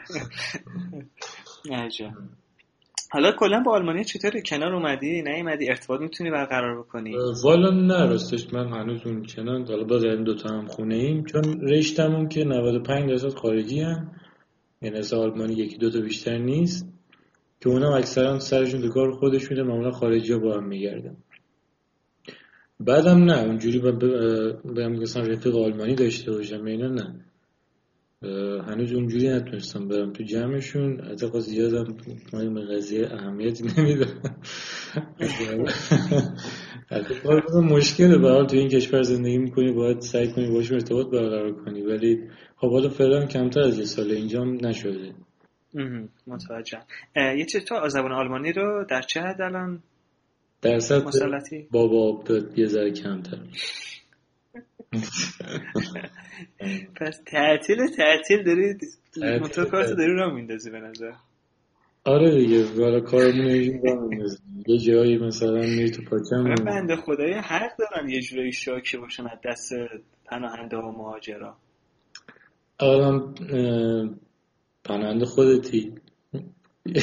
حالا کلا با آلمانی چطوری؟ کنار اومدی؟ نیومدی؟ ارتباط می‌تونی برقرار بکنی؟ والا نه راستش من هنوز اون چنان حالا باز این دوتا هم خونه ایم چون رشتمون که 95 درصد خارجی هم یعنی از آلمانی یکی دوتا بیشتر نیست. که اونا اکثرا سرشون به کار خودشونه معمولا خارجی ها با هم میگردن. بعدم نه اونجوری با بهم مثلا رفیق آلمانی داشته باشم اینا نه. هنوز اونجوری نتونستم برم تو جمعشون. اعتقاد زیادم من به قضیه اهمیتی نمیدم مشکله. به حال تو این کشور زندگی می‌کنی باید سعی کنی باشون ارتباط برقرار کنی. ولی خب حالا فعلا کمتر از یه سال اینجا هم نشده. متوجهم اه، یه چیز تو زبان آلمانی رو در چه حد الان درصد مسلطی؟ بابا یه ذره کمتر. پس تعطیل تعطیل داری تعطیل. موتور کارتو داری را میندازی به نظر. آره دیگه والا کارمون. یه جایی مثلا میری تو من پاکم بنده خدای حق دارن یه جورایی شاکی باشن از دست پناهنده و مهاجرا. الان پناهنده خودتی.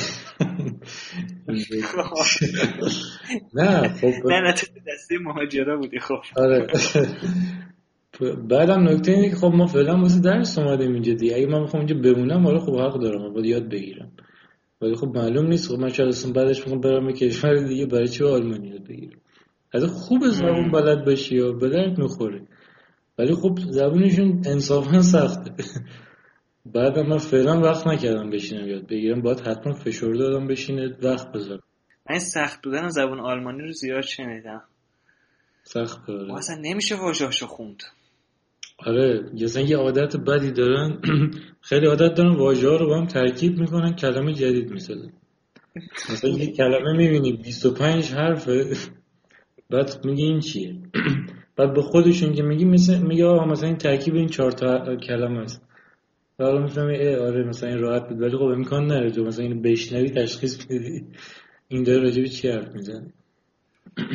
نه خب نه نه تو تو دسته مهاجرا بودی خب. آره. بعدم نکته اینه که خب ما فعلا واسه درس اومدیم اینجا دیگه. اگه من بخوام اینجا بمونم آره خب حق دارم. باید یاد بگیرم. ولی خب معلوم نیست. خب من شاید بعدش می‌خوام برم یه کشور دیگه برای چی آلمانی یاد بگیرم؟ از خوب زبون بلد باشی یا به درد می‌خوره. ولی خب زبونشون انصافا سخته. بعدم من فعلا وقت نکردم بشینم یاد بگیرم. باید حتما فشار دادم بشینه وقت بذارم. من این سخت بودن زبان آلمانی رو زیاد شنیدم. سخت و داره اصلا نمیشه واژه‌اشو خوند. آره مثلا یه عادت بدی دارن خیلی عادت دارن واژه ها رو با هم ترکیب می‌کنن کلمه جدید می‌سازن. مثلا یه کلمه می‌بینی 25 حرفه بعد میگه این چیه؟ بعد به خودشون که میگی مثل میگه آقا مثلا این ترکیب این چهار تا کلمه است. حالا می‌فهمی اه آره مثلا این راحت بود. ولی خب امکان نداره تو مثلا اینو بشنوی تشخیص بدی. این داره راجع به چی حرف می‌زنه؟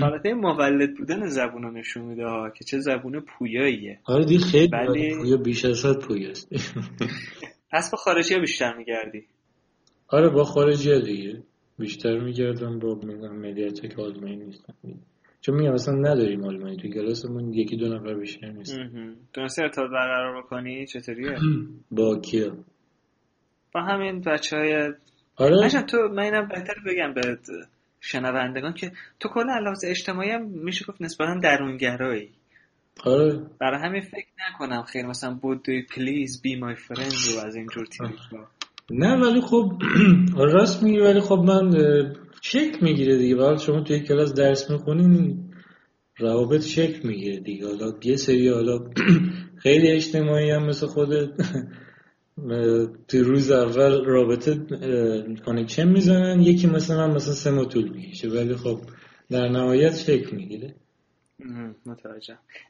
حالت مولد بودن زبون رو نشون میده ها که چه زبون پویاییه. آره دیگه خیلی ولی- پویا بیش از حد پویا است. پس با خارجی ها بیشتر میگردی. آره با خارجی ها دیگه. بیشتر میگردم با میگم ملیت که آلمانی نیستن. چون میگم اصلا نداریم آلمانی. تو کلاسمون یکی دو نفر بیشتر نیست. تونستی ارتباط برقرار بکنی؟ چطوریه؟ با کیا؟ با همین بچه های آره تو من اینم بهتر بگم به شنوندگان که تو کل علاوه اجتماعی هم میشه گفت نسبتا درونگرایی. آره. برای همین فکر نکنم خیلی مثلا بود please be my friend و از اینجور چیزا. نه ولی خب راست میگی ولی خب من شکل می‌گیره دیگه. ولی شما توی کلاس درس می‌خونین روابط شکل می‌گیره دیگه. حالا یه سری حالا خیلی اجتماعی هم مثل خودت. توی روز اول رابطه connection می‌زنن یکی مثلا من مثلا سه ماه طول می‌کشه ولی خب در نهایت شکل می‌گیره.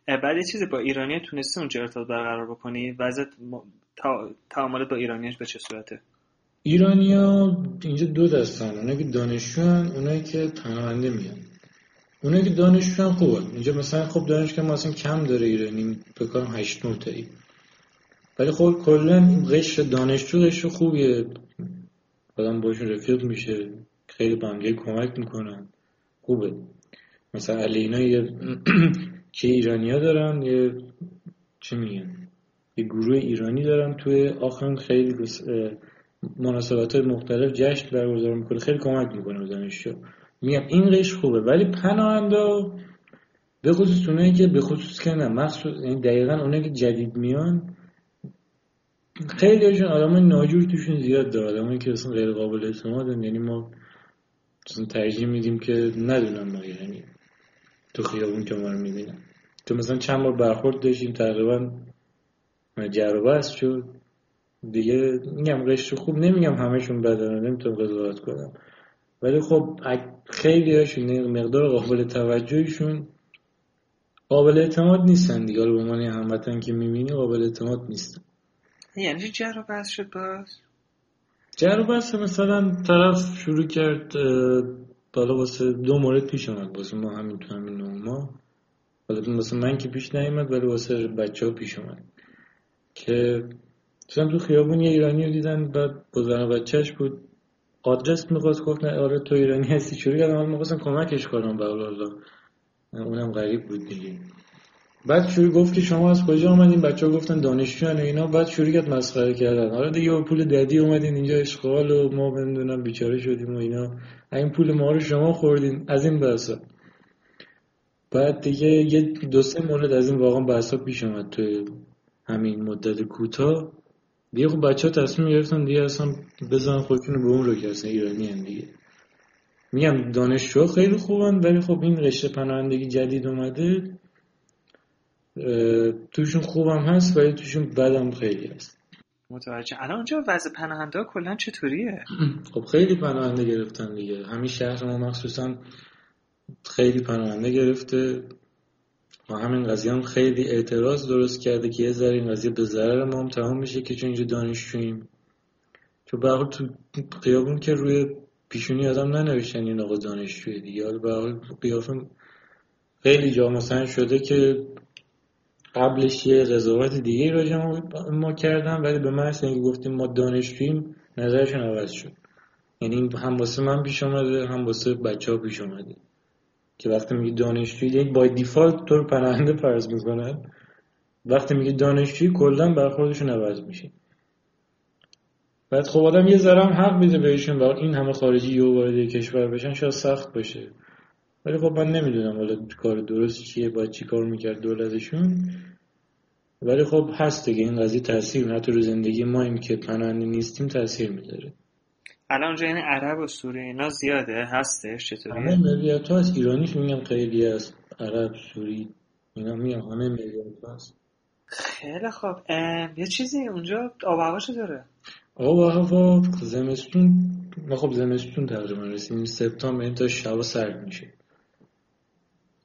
اه، بعد یه چیزی با ایرانی تونستی اونجا ارتباط برقرار بکنی؟ وضع م- تا- تعاملت با ایرانیش به چه صورته؟ ایرانیا اینجا دو دستن اونایی که دانشجوان اونایی که پناهنده میان اونایی که دانشجوان خوبن اینجا مثلا خب دانشگاه ما اصلا کم داره ایرانی بکنم هشت نه تایی. ولی خب کلا این قشر دانشجو قشر خوبیه. آدم باشون رفیق میشه خیلی به کمک می‌کنن. خوبه. مثلا علینا یه که ایرانیا دارن یه چه میگن؟ یه گروه ایرانی دارن توی آخرین خیلی بس- مناسبت های مختلف جشن برگزار می‌کنه. خیلی کمک می‌کنه به دانشجو میگم این قشر خوبه ولی پناهنده به خصوص اونایی که به خصوص که نه مخصوص یعنی دقیقا اونایی که جدید میان خیلی هاشون آدم ناجور توشون زیاد داره. آدمایی که اصلا غیر قابل اعتمادن. یعنی ما اصلا ترجیح میدیم که ندونم ما یعنی تو خیابون که ما رو می‌بینن. تو مثلا چند بار برخورد داشتیم تقریبا جر و شد. دیگه میگم قشر خوب نمیگم همشون بدن نمی‌تونم قضاوت کنم. ولی خب خیلی هاشون مقدار قابل توجهشون قابل اعتماد نیستن دیگه. به عنوان هموطن که می‌بینی قابل اعتماد نیستن. یعنی جر بحث شد باز؟ جر بحث مثلا طرف شروع کرد بالا واسه دو مورد پیش اومد واسه ما همین تو همین نه ماه حالا واسه من که پیش نیومد ولی واسه بچه ها پیش اومد. که تو خیابون یه ایرانی رو دیدن بعد و بچهش بود. آدرس می‌خواست گفت نه آره تو ایرانی هستی. شروع کردم حالا می‌خواستم کمکش کنم به الله اونم غریب بود دیگه. بعد شروع گفت که شما از کجا اومدین؟ بچه ها گفتن دانشجو و اینا. بعد شروع کرد مسخره کردن. حالا دیگه با پول ددی اومدین اینجا اشغال و ما نمی‌دونم بیچاره شدیم و اینا. این پول ما رو شما خوردین از این بحثا. بعد دیگه یه دو سه مورد از این واقعا بحثا پیش اومد توی همین مدت کوتاه. دیگه خب بچه ها تصمیم گرفتن دیگه اصلا بزن خودشون به اون رو اصلا ایرانی هم دیگه. میگم دانشجو خیلی خوبن ولی خب این رشته پناهندگی جدید اومده. توشون خوبم هست ولی توشون بدم خیلی هست. متوجه. الان اونجا وضع پناهنده کلا چطوریه؟ خب خیلی پناهنده گرفتن دیگه. همین شهر ما مخصوصا خیلی پناهنده گرفته. و همین قضیه هم خیلی اعتراض درست کرده که یه ذره این قضیه به ضرر ما هم تمام بشه که چون اینجا دانشجوییم. چون به تو خیابون که روی پیشونی آدم ننوشتن این آقا دانشجوی دیگه. حالا به حال قیافه خیلی جا مثلا شده که قبلش یه قضاوت دیگه راجع ما, کردن ولی به محض اینکه گفتیم ما دانشجوییم نظرشون عوض شد. یعنی هم واسه من پیش آمده هم واسه بچه ها پیش آمده که وقتی میگی دانشجوی یک بای دیفالت تو رو پناهنده فرض می‌کنن. وقتی میگی دانشجوی کلا برخوردشون عوض میشه. بعد خب آدم یه ذره هم حق میده بهشون و این همه خارجی یه وارد کشور بشن شاید سخت باشه. ولی خب من نمی‌دونم حالا کار درست چیه باید چی کار می‌کرد دولتشون. ولی خب هست دیگه این قضیه تاثیر حتی رو زندگی ما این که پناهنده نیستیم تاثیر می‌ذاره الان اونجا یعنی عرب و سوری اینا زیاده هستش همه چطوریه ملیت هست ایرانیش میگم خیلی هست. عرب سوری اینا میگم همه ملیت هست. خیلی خوب. یه چیزی اونجا آب هوا چطوره آب هوا زمستون ما خب زمستون تقریبا رسیدیم. سپتامبر این تا شبا سرد میشه.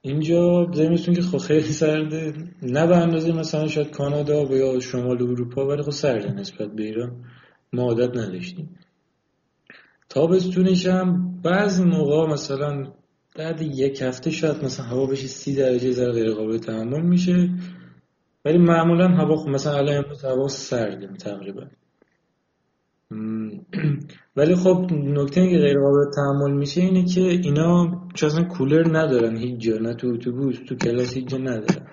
اینجا زمستون که خب خیلی سرده نه به اندازه مثلا شاید کانادا و یا شمال اروپا ولی خب سرده نسبت به ایران ما عادت نداشتیم. تابستونش هم بعضی موقع مثلا بعد یک هفته شاید مثلا هوا بشه سی درجه ذره غیر قابل تحمل میشه ولی معمولا هوا خب مثلا الان امروز هوا سرده تقریبا. ولی خب نکته که غیر قابل تحمل میشه اینه که اینا چون اصلا کولر ندارن هیچ جا نه تو اتوبوس تو کلاس هیچ جا ندارن.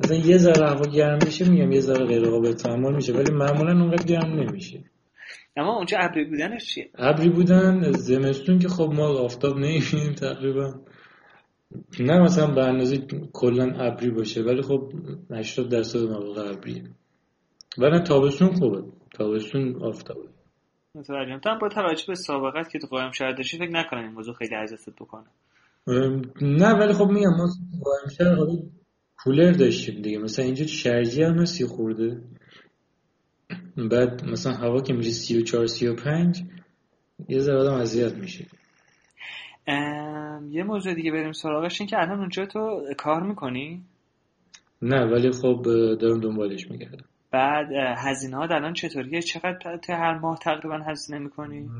مثلا یه ذره هوا گرم بشه میگم یه ذره غیر قابل تحمل میشه ولی معمولا اونقدر گرم نمیشه. اما اونجا ابری بودنش چیه؟ ابری بودن زمستون که خب ما آفتاب نمی‌بینیم تقریبا. نه مثلا به اندازه کلا ابری باشه ولی خب 80 درصد مواقع ابریه. ولی تابستون خوبه. تابستون آفتابه. متوجهم تو هم با توجه به سابقت که تو قایم شهر داشتی فکر نکنم این موضوع خیلی اذیتت بکنه. نه ولی خب میگم ما با همیشه حالا کولر داشتیم دیگه. مثلا اینجا شرجی هم یه خورده. بعد مثلا هوا که میشه 34 35 یه ذره آدم اذیت میشه. یه موضوع دیگه بریم سراغش این که الان اونجا تو کار می‌کنی؟ نه ولی خب دارم دنبالش میگردم. بعد هزینه ها الان چطوریه؟ چقدر تا هر ماه تقریبا هزینه می‌کنی؟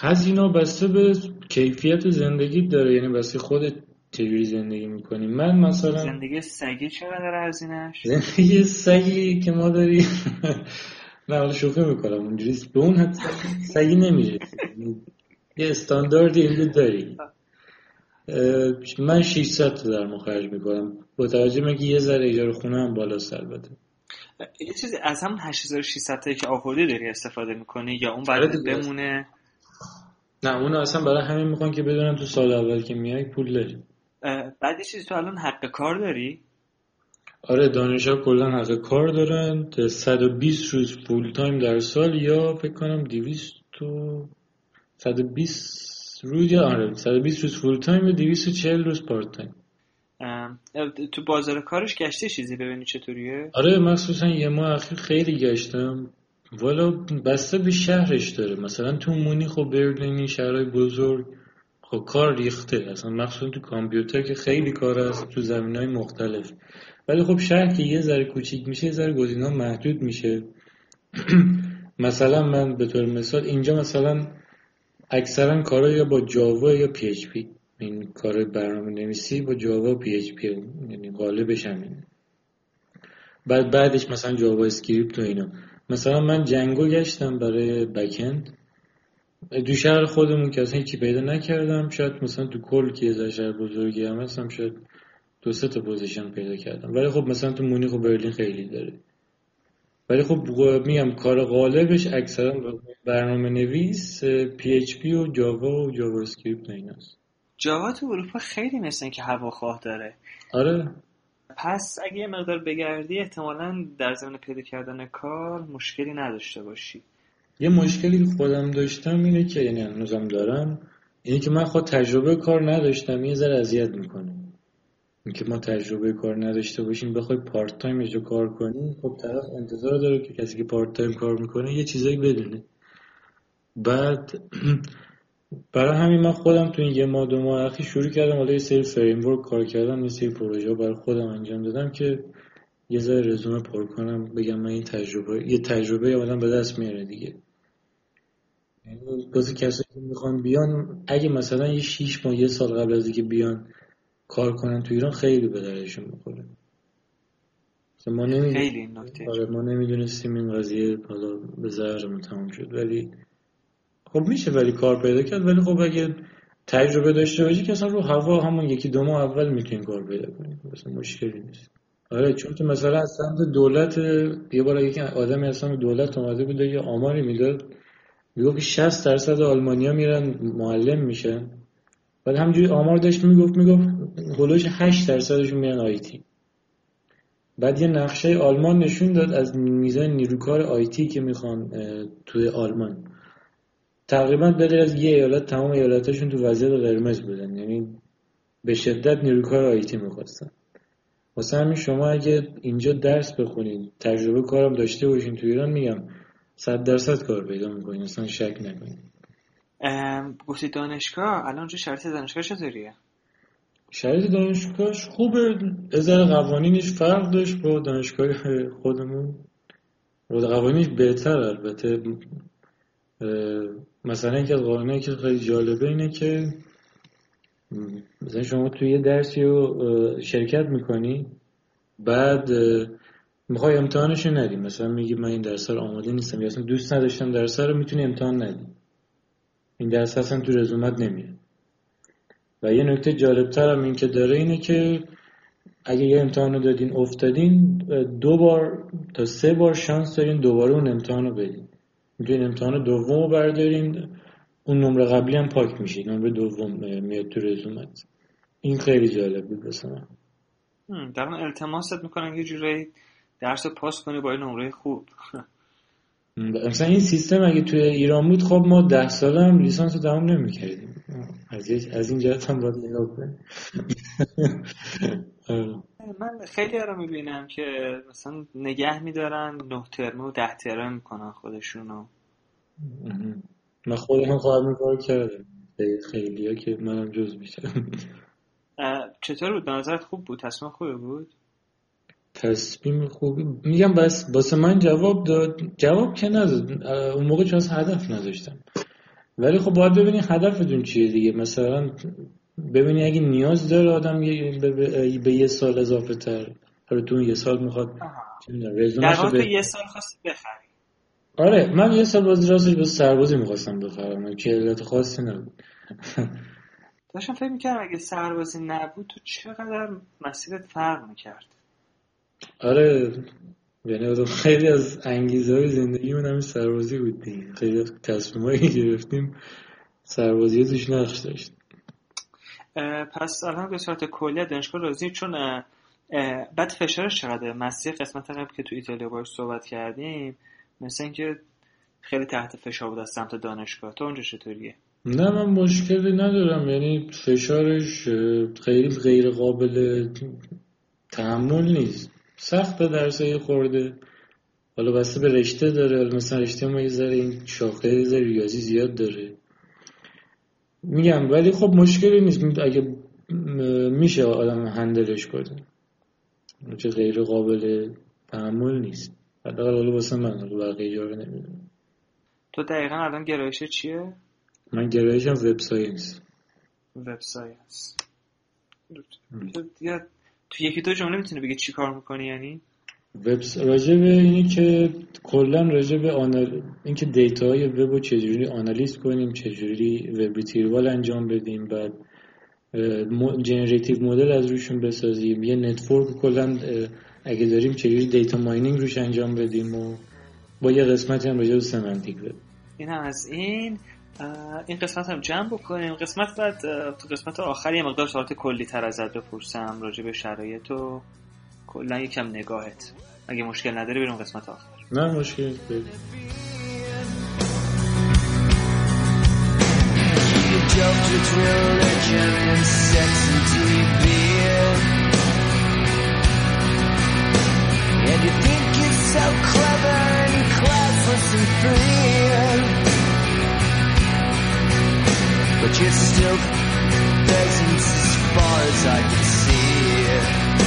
هزینه بسته به کیفیت زندگی داره یعنی بسته خودت چجوری زندگی می‌کنی؟ من مثلا زندگی سگی چقدر هزینهش زندگی سگی که ما داریم. نه حالا شوخی می‌کنم. اونجوری به اون حد سگی نمیره یه استانداردی اینجا داری. من 600 تا در خرج می‌کنم. با توجه اینکه یه ذره ایجار خونه هم بالاست البته. یه چیزی از همون 8600 تایی که آوردی داری استفاده می‌کنی یا اون آره باید دیگه. بمونه؟ نه اونو اصلا برای همین می‌خوان که بدونم تو سال اول که میای پول داری. بعد یه چیزی تو الان حق کار داری؟ آره دانشجو کلا حق کار دارن. 120 روز full time در سال یا فکر کنم 200 و 120 روز یا آره 120 روز full time و 240 روز part time اه، تو بازار کارش گشته چیزی ببینی چطوریه؟ آره مخصوصا یه ماه اخیر خیلی گشتم. والا بسته به شهرش داره. مثلا تو مونیخ و برلینی شهرهای بزرگ خب کار ریخته. اصلا مخصوصا تو کامپیوتر که خیلی کار هست تو زمینه های مختلف. ولی خب شهر که یه ذره کوچیک میشه یه ذره گزینه‌ها محدود میشه. مثلا من به طور مثال اینجا مثلا اکثرا کارا یا با Java یا PHP. این کار برنامه نویسی با Java PHP یعنی غالبش همینه. بعد بعدش مثلا JavaScript و اینا. مثلا من Django گشتم برای backend تو شهر خودمون که اصلا هیچی پیدا نکردم. شاید مثلا تو کل که یه شهر بزرگی هم هستم شاید دو سه تا position پیدا کردم. ولی خب مثلا تو مونیخ و برلین خیلی داره. ولی خب میگم کار غالبش اکثرا برنامه نویس PHP و Java و JavaScript ایناست. Java تو اروپا خیلی مثل که هواخواه داره. آره. پس اگه یه مقدار بگردی احتمالا در زمینه پیدا کردن کار مشکلی نداشته باشی. یه مشکلی که خودم داشتم اینه که یعنی هنوزم دارم اینه که من خود تجربه کار نداشتم یه ذره اذیت می‌کنه اینکه ما تجربه کار نداشته باشیم بخوای part time یه جا کار کنی خب طرف انتظار داره که کسی که part time کار می‌کنه یه چیزایی بدونه. بعد برای همین من خودم تو این یه ماه دو ماه اخیر شروع کردم حالا یه سری framework کار کردم یه سری پروژه برای خودم انجام دادم که یه ذره رزومه پر کنم بگم من این تجربه یه تجربه آدم به دست میاره دیگه. یعنی واسه کسایی که می‌خوان بیان اگه مثلا یه شیش ماه یه سال قبل از اینکه بیان کار کنن تو ایران خیلی به درشون می‌خوره. ما خیلی نمی‌دونیم این نکته. آره ما نمی‌دونستیم این قضیه حالا به ضررمون تموم شد ولی خب میشه ولی کار پیدا کرد ولی خب اگه تجربه داشته باشی که اصلا رو هوا همون یکی دو ماه اول می‌تونی کار پیدا کنی مثلا مشکلی نیست. آره چون که مثلا از سمت دولت یه بار یکی آدمی از سمت دولت اومده بود یه آماری می‌داد می‌گفت 60 درصد آلمانیا میرن معلم میشن. ولی همجوری آمار داشت می‌گفت می‌گفت هلوش 8 درصدشون میرن آیتی بعد یه نقشه آلمان نشون داد از میزان نیروکار آیتی که می‌خوان توی آلمان. تقریبا بغیر از یه ایالت تمام ایالتاشون تو وضعیت قرمز بودن. یعنی به شدت نیروکار آیتی می‌خواستن. واسه همین شما اگه اینجا درس بخونید تجربه کارم داشته باشین تو ایران میگم صد درصد کار پیدا می‌کنین اصلا شک نکنید گفتی دانشگاه؟ الان اونجا شرط دانشگاه چطوریه؟ شرایط دانشگاهش خوبه. از قوانینش فرق داشت با دانشگاه خودمون. قوانینش بهتر البته. مثلا یکی از قوانینی که خیلی جالبه اینه که مثلا شما توی یه درسی رو شرکت می‌کنی بعد می‌خوای امتحانش رو ندی. مثلا میگی من این درس رو آماده نیستم یا اصلا دوست نداشتم درس رو می‌تونی امتحان ندی. این درس اصلا تو رزومت نمیاد. و یه نکته جالبتر هم این که داره اینه که اگه یه امتحان رو دادین افتادین دو بار تا سه بار شانس دارین دوباره اون امتحان رو بدین. می‌تونین امتحان دوم رو بردارین اون نمره قبلی هم پاک میشه. نمره دوم میاد تو رزومت. این خیلی جالب بود واسه من. در اون التماست می‌کنن یه جورایی درس پاس کنی با یه نمره خوب. مثلا این سیستم اگه توی ایران بود خب ما ده ساله هم لیسانس رو تمام نمی‌کردیم. از, از این جهت هم باید نگاه کنیم. آره. من خیلی رو می‌بینم که مثلا نگه میدارن نه ترمه و ده ترمه می‌کنن خودشونو. من خودم خواهم کار کردم. خیلی ها که منم جز میشم. چطور بود؟ نظرت خوب بود؟ تصمیم خوبی بود؟ تصمیم خوبی میگم بس واسه من جواب داد جواب که نداد. اه، اون موقع چون هدف نداشتم. ولی خب باید ببینی هدفتون چیه دیگه. مثلا ببینی اگه نیاز داره آدم به, یه سال اضافه تر. حالا تو یه سال می‌خواد در واقع یه سال خواستی بخری. آره من یه سال باز راستش به سربازی می‌خواستم بخرم که علت خاصی نبود. داشتم فکر می‌کردم اگه سربازی نبود تو چقدر مسیرت فرق می‌کرد. آره یعنی خیلی از انگیزه های زندگی من همین سربازی بود دیگه. خیلی تصمیم هایی گرفتیم سربازی توش نقش داشت. پس الان به صورت کلی دانشگاه راضی چون بعد فشارش چقدره؟ مسیر قسمت قبل که تو ایتالیا باش صحبت کردیم مثل اینکه خیلی تحت فشار بود از سمت دانشگاه. تو اونجا چطوریه؟ نه من مشکلی ندارم. یعنی فشارش خیلی غیر قابل تحمل نیست. سخت درس یه خورده. حالا بسته به رشته داره. مثلا رشته ما یه ذره این شاخه ریاضی زیاد داره. میگم ولی خب مشکلی نیست. اگه میشه آدم handle ش کنه. چه غیر قابل تحمل نیست. حداقل حالا واسه من حالا بقیه جا رو نمی‌دونم. تو دقیقا الان گرایش چیه؟ من گرایشم web science. web science. تو یکی دو جمله می‌تونی بگی چی کار می‌کنی یعنی؟ وب به اینی که کلا راجع به آنال... اینکه data های web رو چجوری آنالیز کنیم چجوری web retrieval انجام بدیم بعد generative model از روشون بسازیم. یه network کلا اگه داریم چجوری data mining روش انجام بدیم و با یه قسمتی هم راجع به semantic web این هم از این. این قسمت هم جمع بکنیم. قسمت بعد تو قسمت آخر یه مقدار سوالات کلی تر ازت بپرسم راجع به شرایط و کلا یکم نگاهت اگه مشکل نداری بریم قسمت آخر نه مشکل بریم. Joked with religion and sex and TV. And you think you're so clever and classless and free. But you're still peasants as far as I can see.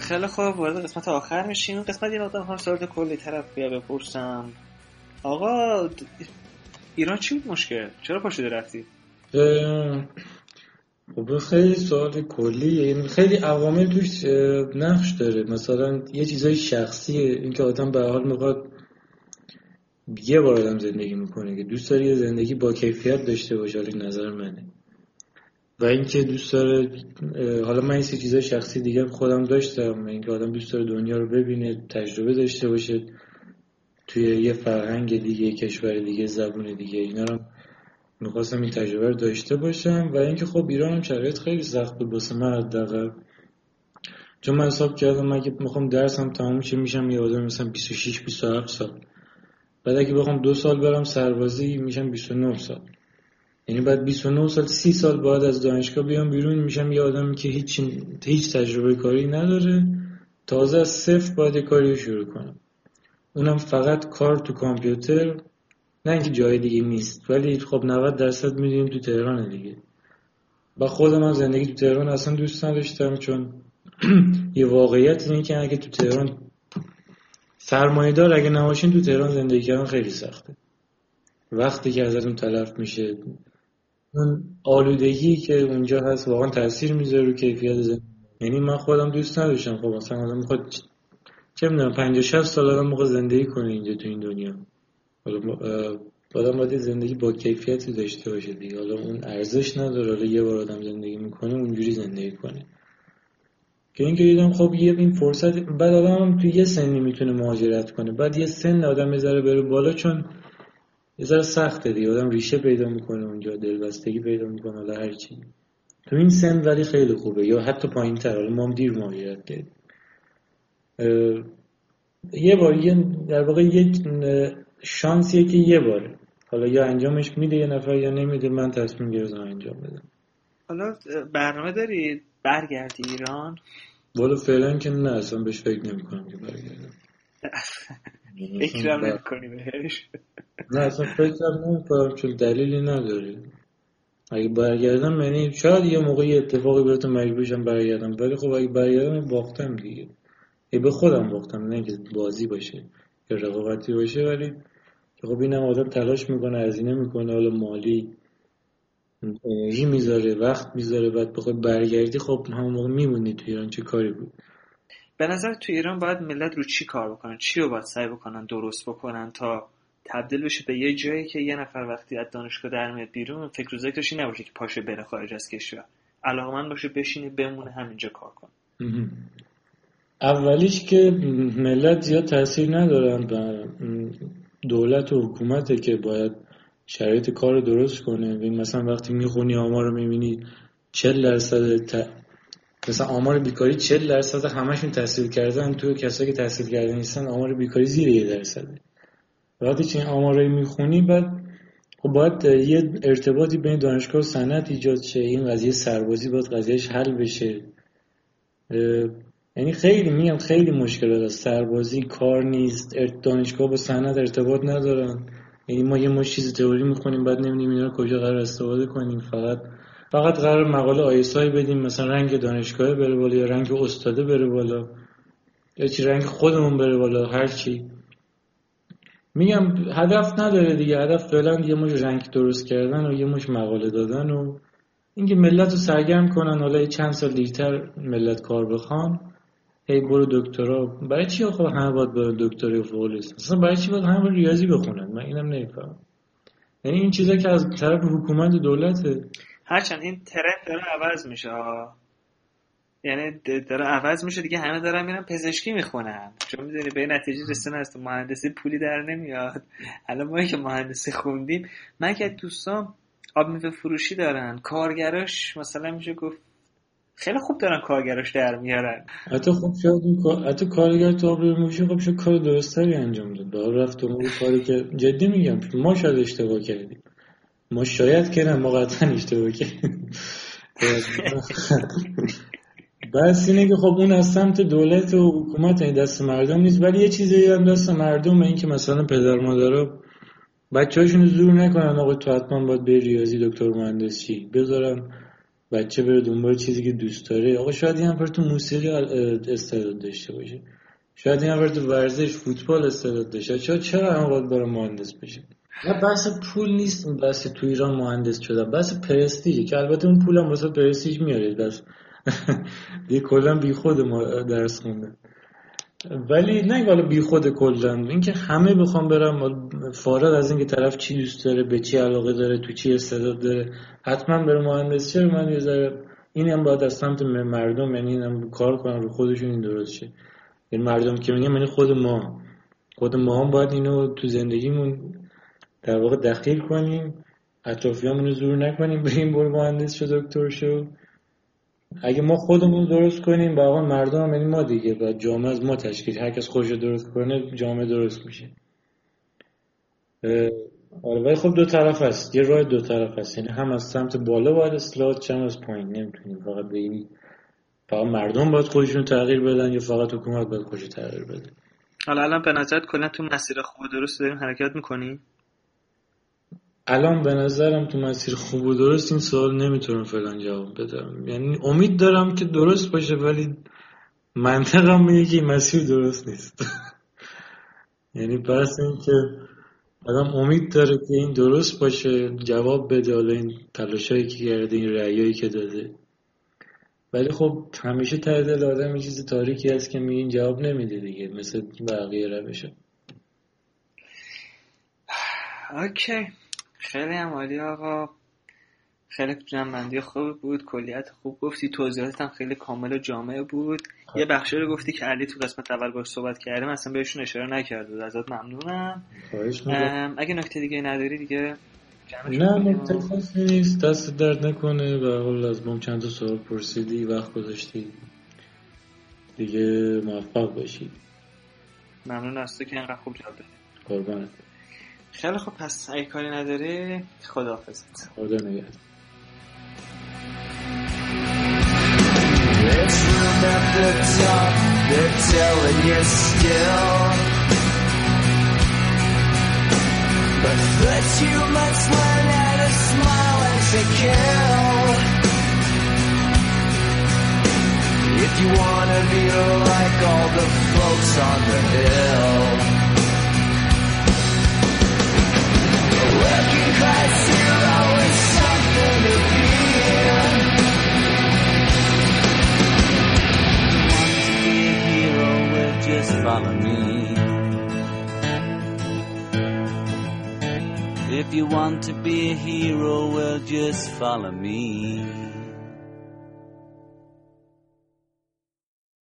خیلی خوب وارد قسمت آخر میشیم. قسمت یه مقدار هم سوالات کلی طرف بیا بپرسم. آقا ایران چی بود مشکل؟ چرا پاشده رفتی؟ خب خیلی سوال کلیه یعنی خیلی عوامل توش نقش داره. مثلا یه چیزای شخصیه اینکه آدم به حال می‌خواد یه بار آدم زندگی می‌کنه که دوست داره یه زندگی با کیفیت داشته باشه حالا این نظر منه. و اینکه دوست داره حالا من این سه چیزای شخصی دیگه خودم داشتم اینکه آدم دوست داره دنیا رو ببینه تجربه داشته باشه توی یه فرهنگ دیگه کشور دیگه زبون دیگه اینا رو می‌خواستم این تجربه رو داشته باشم. و اینکه خب ایران هم شرایط خیلی سخت بود واسه من حداقل. چون من حساب کردم اگه می‌خوام درسم تموم شه میشم یه آدم مثلا 26 27 سال. بعد اگه بخوام دو سال برم سربازی میشم 29 سال. یعنی بعد 29 سال 30 سال بعد از دانشگاه بیام بیرون میشم یه آدمی که هیچ هیچ تجربه کاری نداره. تازه از صفر باید کاری رو شروع کنم. اونم فقط کار تو کامپیوتر. نه اینکه جای دیگه نیست ولی خب 90 درصد می‌دونیم تو تهران دیگه. و خودم هم زندگی تو تهران اصلا دوست نداشتم چون یه واقعیت اینه که اگه تو تهران سرمایه‌دار اگه نباشین تو تهران زندگی کردن خیلی سخته. وقتی که ازتون تلف میشه اون آلودگی که اونجا هست واقعا تاثیر می‌ذاره رو کیفیت زندگی. یعنی من خودم دوست نداشتم. خب مثلا آدم می‌خواد چه می‌دونم 50 60 سال آدم موقع زندگی کنه اینجا تو این دنیا. حالا آدم باید زندگی با کیفیتی داشته باشه دیگه. حالا اون ارزش نداره. حالا یه بار آدم زندگی می‌کنه اونجوری زندگی کنه. که اینکه دیدم خب یه این فرصت بعد آدم هم تو یه سنی می‌تونه مهاجرت کنه. بعد یه سن آدم یه ذره بره بالا چون یه ذره سخته دیگه. آدم ریشه پیدا می‌کنه اونجا دلبستگی پیدا می‌کنه حالا هر چی. تو این سن ولی خیلی خوبه. یا حتی پایین تر حالا ما هم دیر مهاجرت کردیم. یه بار یه در واقع یک شانسیه که یه باره حالا یا انجامش میده یه نفر یا نمیده من تصمیم گرفتم انجام بدم. حالا برنامه داری؟ برگردی ایران؟ والا فعلا که نه اصلا بهش فکر نمی کنم که برگردم. فکرم نمی‌کنی بهش. نه اصلا فکرم نمی کنم چون دلیلی نداره. اگه برگردم یعنی شاید یه موقع یه اتفاقی بیفته مجبور شم برگردم ولی خب اگه برگردم باختم دیگه. یه به خودم باختم نه اینکه بازی باشه یا رقابتی باشه ولی خب اینم آدم تلاش می‌کنه هزینه می‌کنه حالا مالی انرژی می‌ذاره وقت می‌ذاره بعد بخوای برگردی خب همون موقع میمونی تو ایران چه کاری بود؟ به نظر تو ایران باید ملت رو چی کار بکنن؟ چی رو باید سعی بکنن درست بکنن تا تبدیل بشه به یه جایی که یه نفر وقتی از دانشگاه در میاد بیرون فکر و ذکرش نباشه که پاشه بره خارج از کشور. علاقمند باشه بشینه بمونه همینجا کار کنه. اولیش که ملت زیاد تاثیر ندارن و دولت و حکومته که باید شرایط کار رو درست کنه. ببین مثلا وقتی می‌خونی آمار رو می‌بینی 40 درصد ت... مثلا آمار بیکاری 40 درصد همشون تحصیل کردن تو کسایی که تحصیل کرده نیستن آمار بیکاری زیر یه درصده. وقتی چنین آمارایی می‌خونی بعد خب باید یه ارتباطی بین دانشگاه و صنعت ایجاد شه. این قضیه سربازی باید قضیهش حل بشه. یعنی خیلی میگم خیلی مشکلات هست. سربازی کار نیست. دانشگاه با صنعت ارتباط ندارن. یعنی ما یه مش چیز تئوری می‌خونیم بعد نمی‌دونیم اینا رو کجا قرار استفاده کنیم. فقط فقط قرار مقاله آیسای بدیم مثلا رنگ دانشگاه بره بالا یا رنگ استاده بره بالا. یا چی رنگ خودمون بره بالا هر چی. میگم هدف نداره دیگه. هدف فعلا یه مش رنگ درست کردن و یه مش مقاله دادن و اینکه ملت رو سرگرم کنن. حالا چند سال دیرتر ملت کار بخوان. هی برو دکترا. برای چی آخه همه باید برن دکترا و فوق اصلا برای چی باید همه ریاضی بخونن؟ من اینم نمی‌فهمم. یعنی این چیزا که از طرف حکومت دولته. هرچند این ترند داره عوض میشه. یعنی داره عوض میشه دیگه همه دارن میرن پزشکی می‌خونن. چون می‌دونی به نتیجه رسیدن از مهندسی پولی در نمیاد. الان ما که مهندسی خوندیم من که دوستان آب میوه فروشی دارن کارگراش مثلا میشه گفت خیلی خوب دارن کارگراش در میارن. حتی این کار حتی کارگر تو آبروی موشی خب شاید کار درستری انجام داد. به حال رفت اون کاری که جدی میگم ما شاید اشتباه کردیم. ما شاید که نه ما قطعا اشتباه کردیم. بس اینه که خب اون از سمت دولت و حکومت این دست مردم نیست ولی یه چیزی هم دست مردم این که مثلا پدر مادرها بچه هاشون زور نکنن آقا تو حتما باید بری ریاضی دکتر مهندس چی بذارن. بچه بره دنبال چیزی که دوست داره. آقا شاید این تو موسیقی استعداد داشته باشه. شاید این تو ورزش فوتبال استعداد داشته چرا چرا هم بره مهندس بشه؟ نه بحث پول نیست. بحث تو ایران مهندس شدن. بحث پرستیجه که البته اون پول هم واسه پرستیج میاره. بس دیگه کلا بی خود ما درس خونده. ولی نه حالا بی خود کلا اینکه همه بخوام برم فارغ از اینکه طرف چی دوست داره به چی علاقه داره تو چی استعداد داره حتما بره مهندس شه من یه ذره این هم باید از سمت مردم یعنی این هم کار کنن رو خودشون این درست شه. یعنی مردم که میگم یعنی خود ما. خود ما هم باید اینو تو زندگیمون در واقع دخیل کنیم اطرافیامون رو زور نکنیم بریم برو مهندس شو دکتر شو. اگه ما خودمون درست کنیم به واقع مردم هم یعنی ما دیگه و جامعه از ما تشکیل هر کس خودش درست کنه جامعه درست میشه. آره ولی خب دو طرف هست یه راه دو طرف هست. یعنی هم از سمت بالا باید اصلاحات هم از پایین. نمی‌تونیم فقط بگیم فقط مردم باید خودشون تغییر بدن یا فقط حکومت باید خودش تغییر بده. حالا الان به نظرت کلا تو مسیر خوب درست داریم حرکت می‌کنی؟ الان به نظرم تو مسیر خوب و درست این سوال نمی‌تونم فعلا جواب بدم. یعنی امید دارم که درست باشه ولی منطقم میگه که مسیر درست نیست. یعنی پس این که آدم امید داره که این درست باشه جواب بده حالا این تلاشایی که کرده این رأیایی که داده. ولی خب همیشه ته دل آدم یه چیز تاریکی هست که میگه این جواب نمیده دیگه مثل بقیه روشا. اوکی. خیلی هم عالی آقا. خیلی جنبندی خوب بود کلیت خوب گفتی. توضیحات هم خیلی کامل و جامع بود. یه بخشی رو گفتی که علی تو قسمت اول باش صحبت کردیم اصلا بهشون اشاره نکرده ازت ممنونم. خواهش اگه نکته دیگه نداری دیگه نه نکته خاصی نیست. دست درد نکنه. و حال از ما چند تا سوال پرسیدی وقت گذاشتی. دیگه موفق باشی. ممنون از تو که اینقدر خوب جواب دادی. قربانت. خیلی خوب پس اگه کاری نداری خداحافظت خدا at the still. But you must learn how to smile and to kill. If you wanna be like all the folks on the hill. If you want to be a hero, well, just follow me.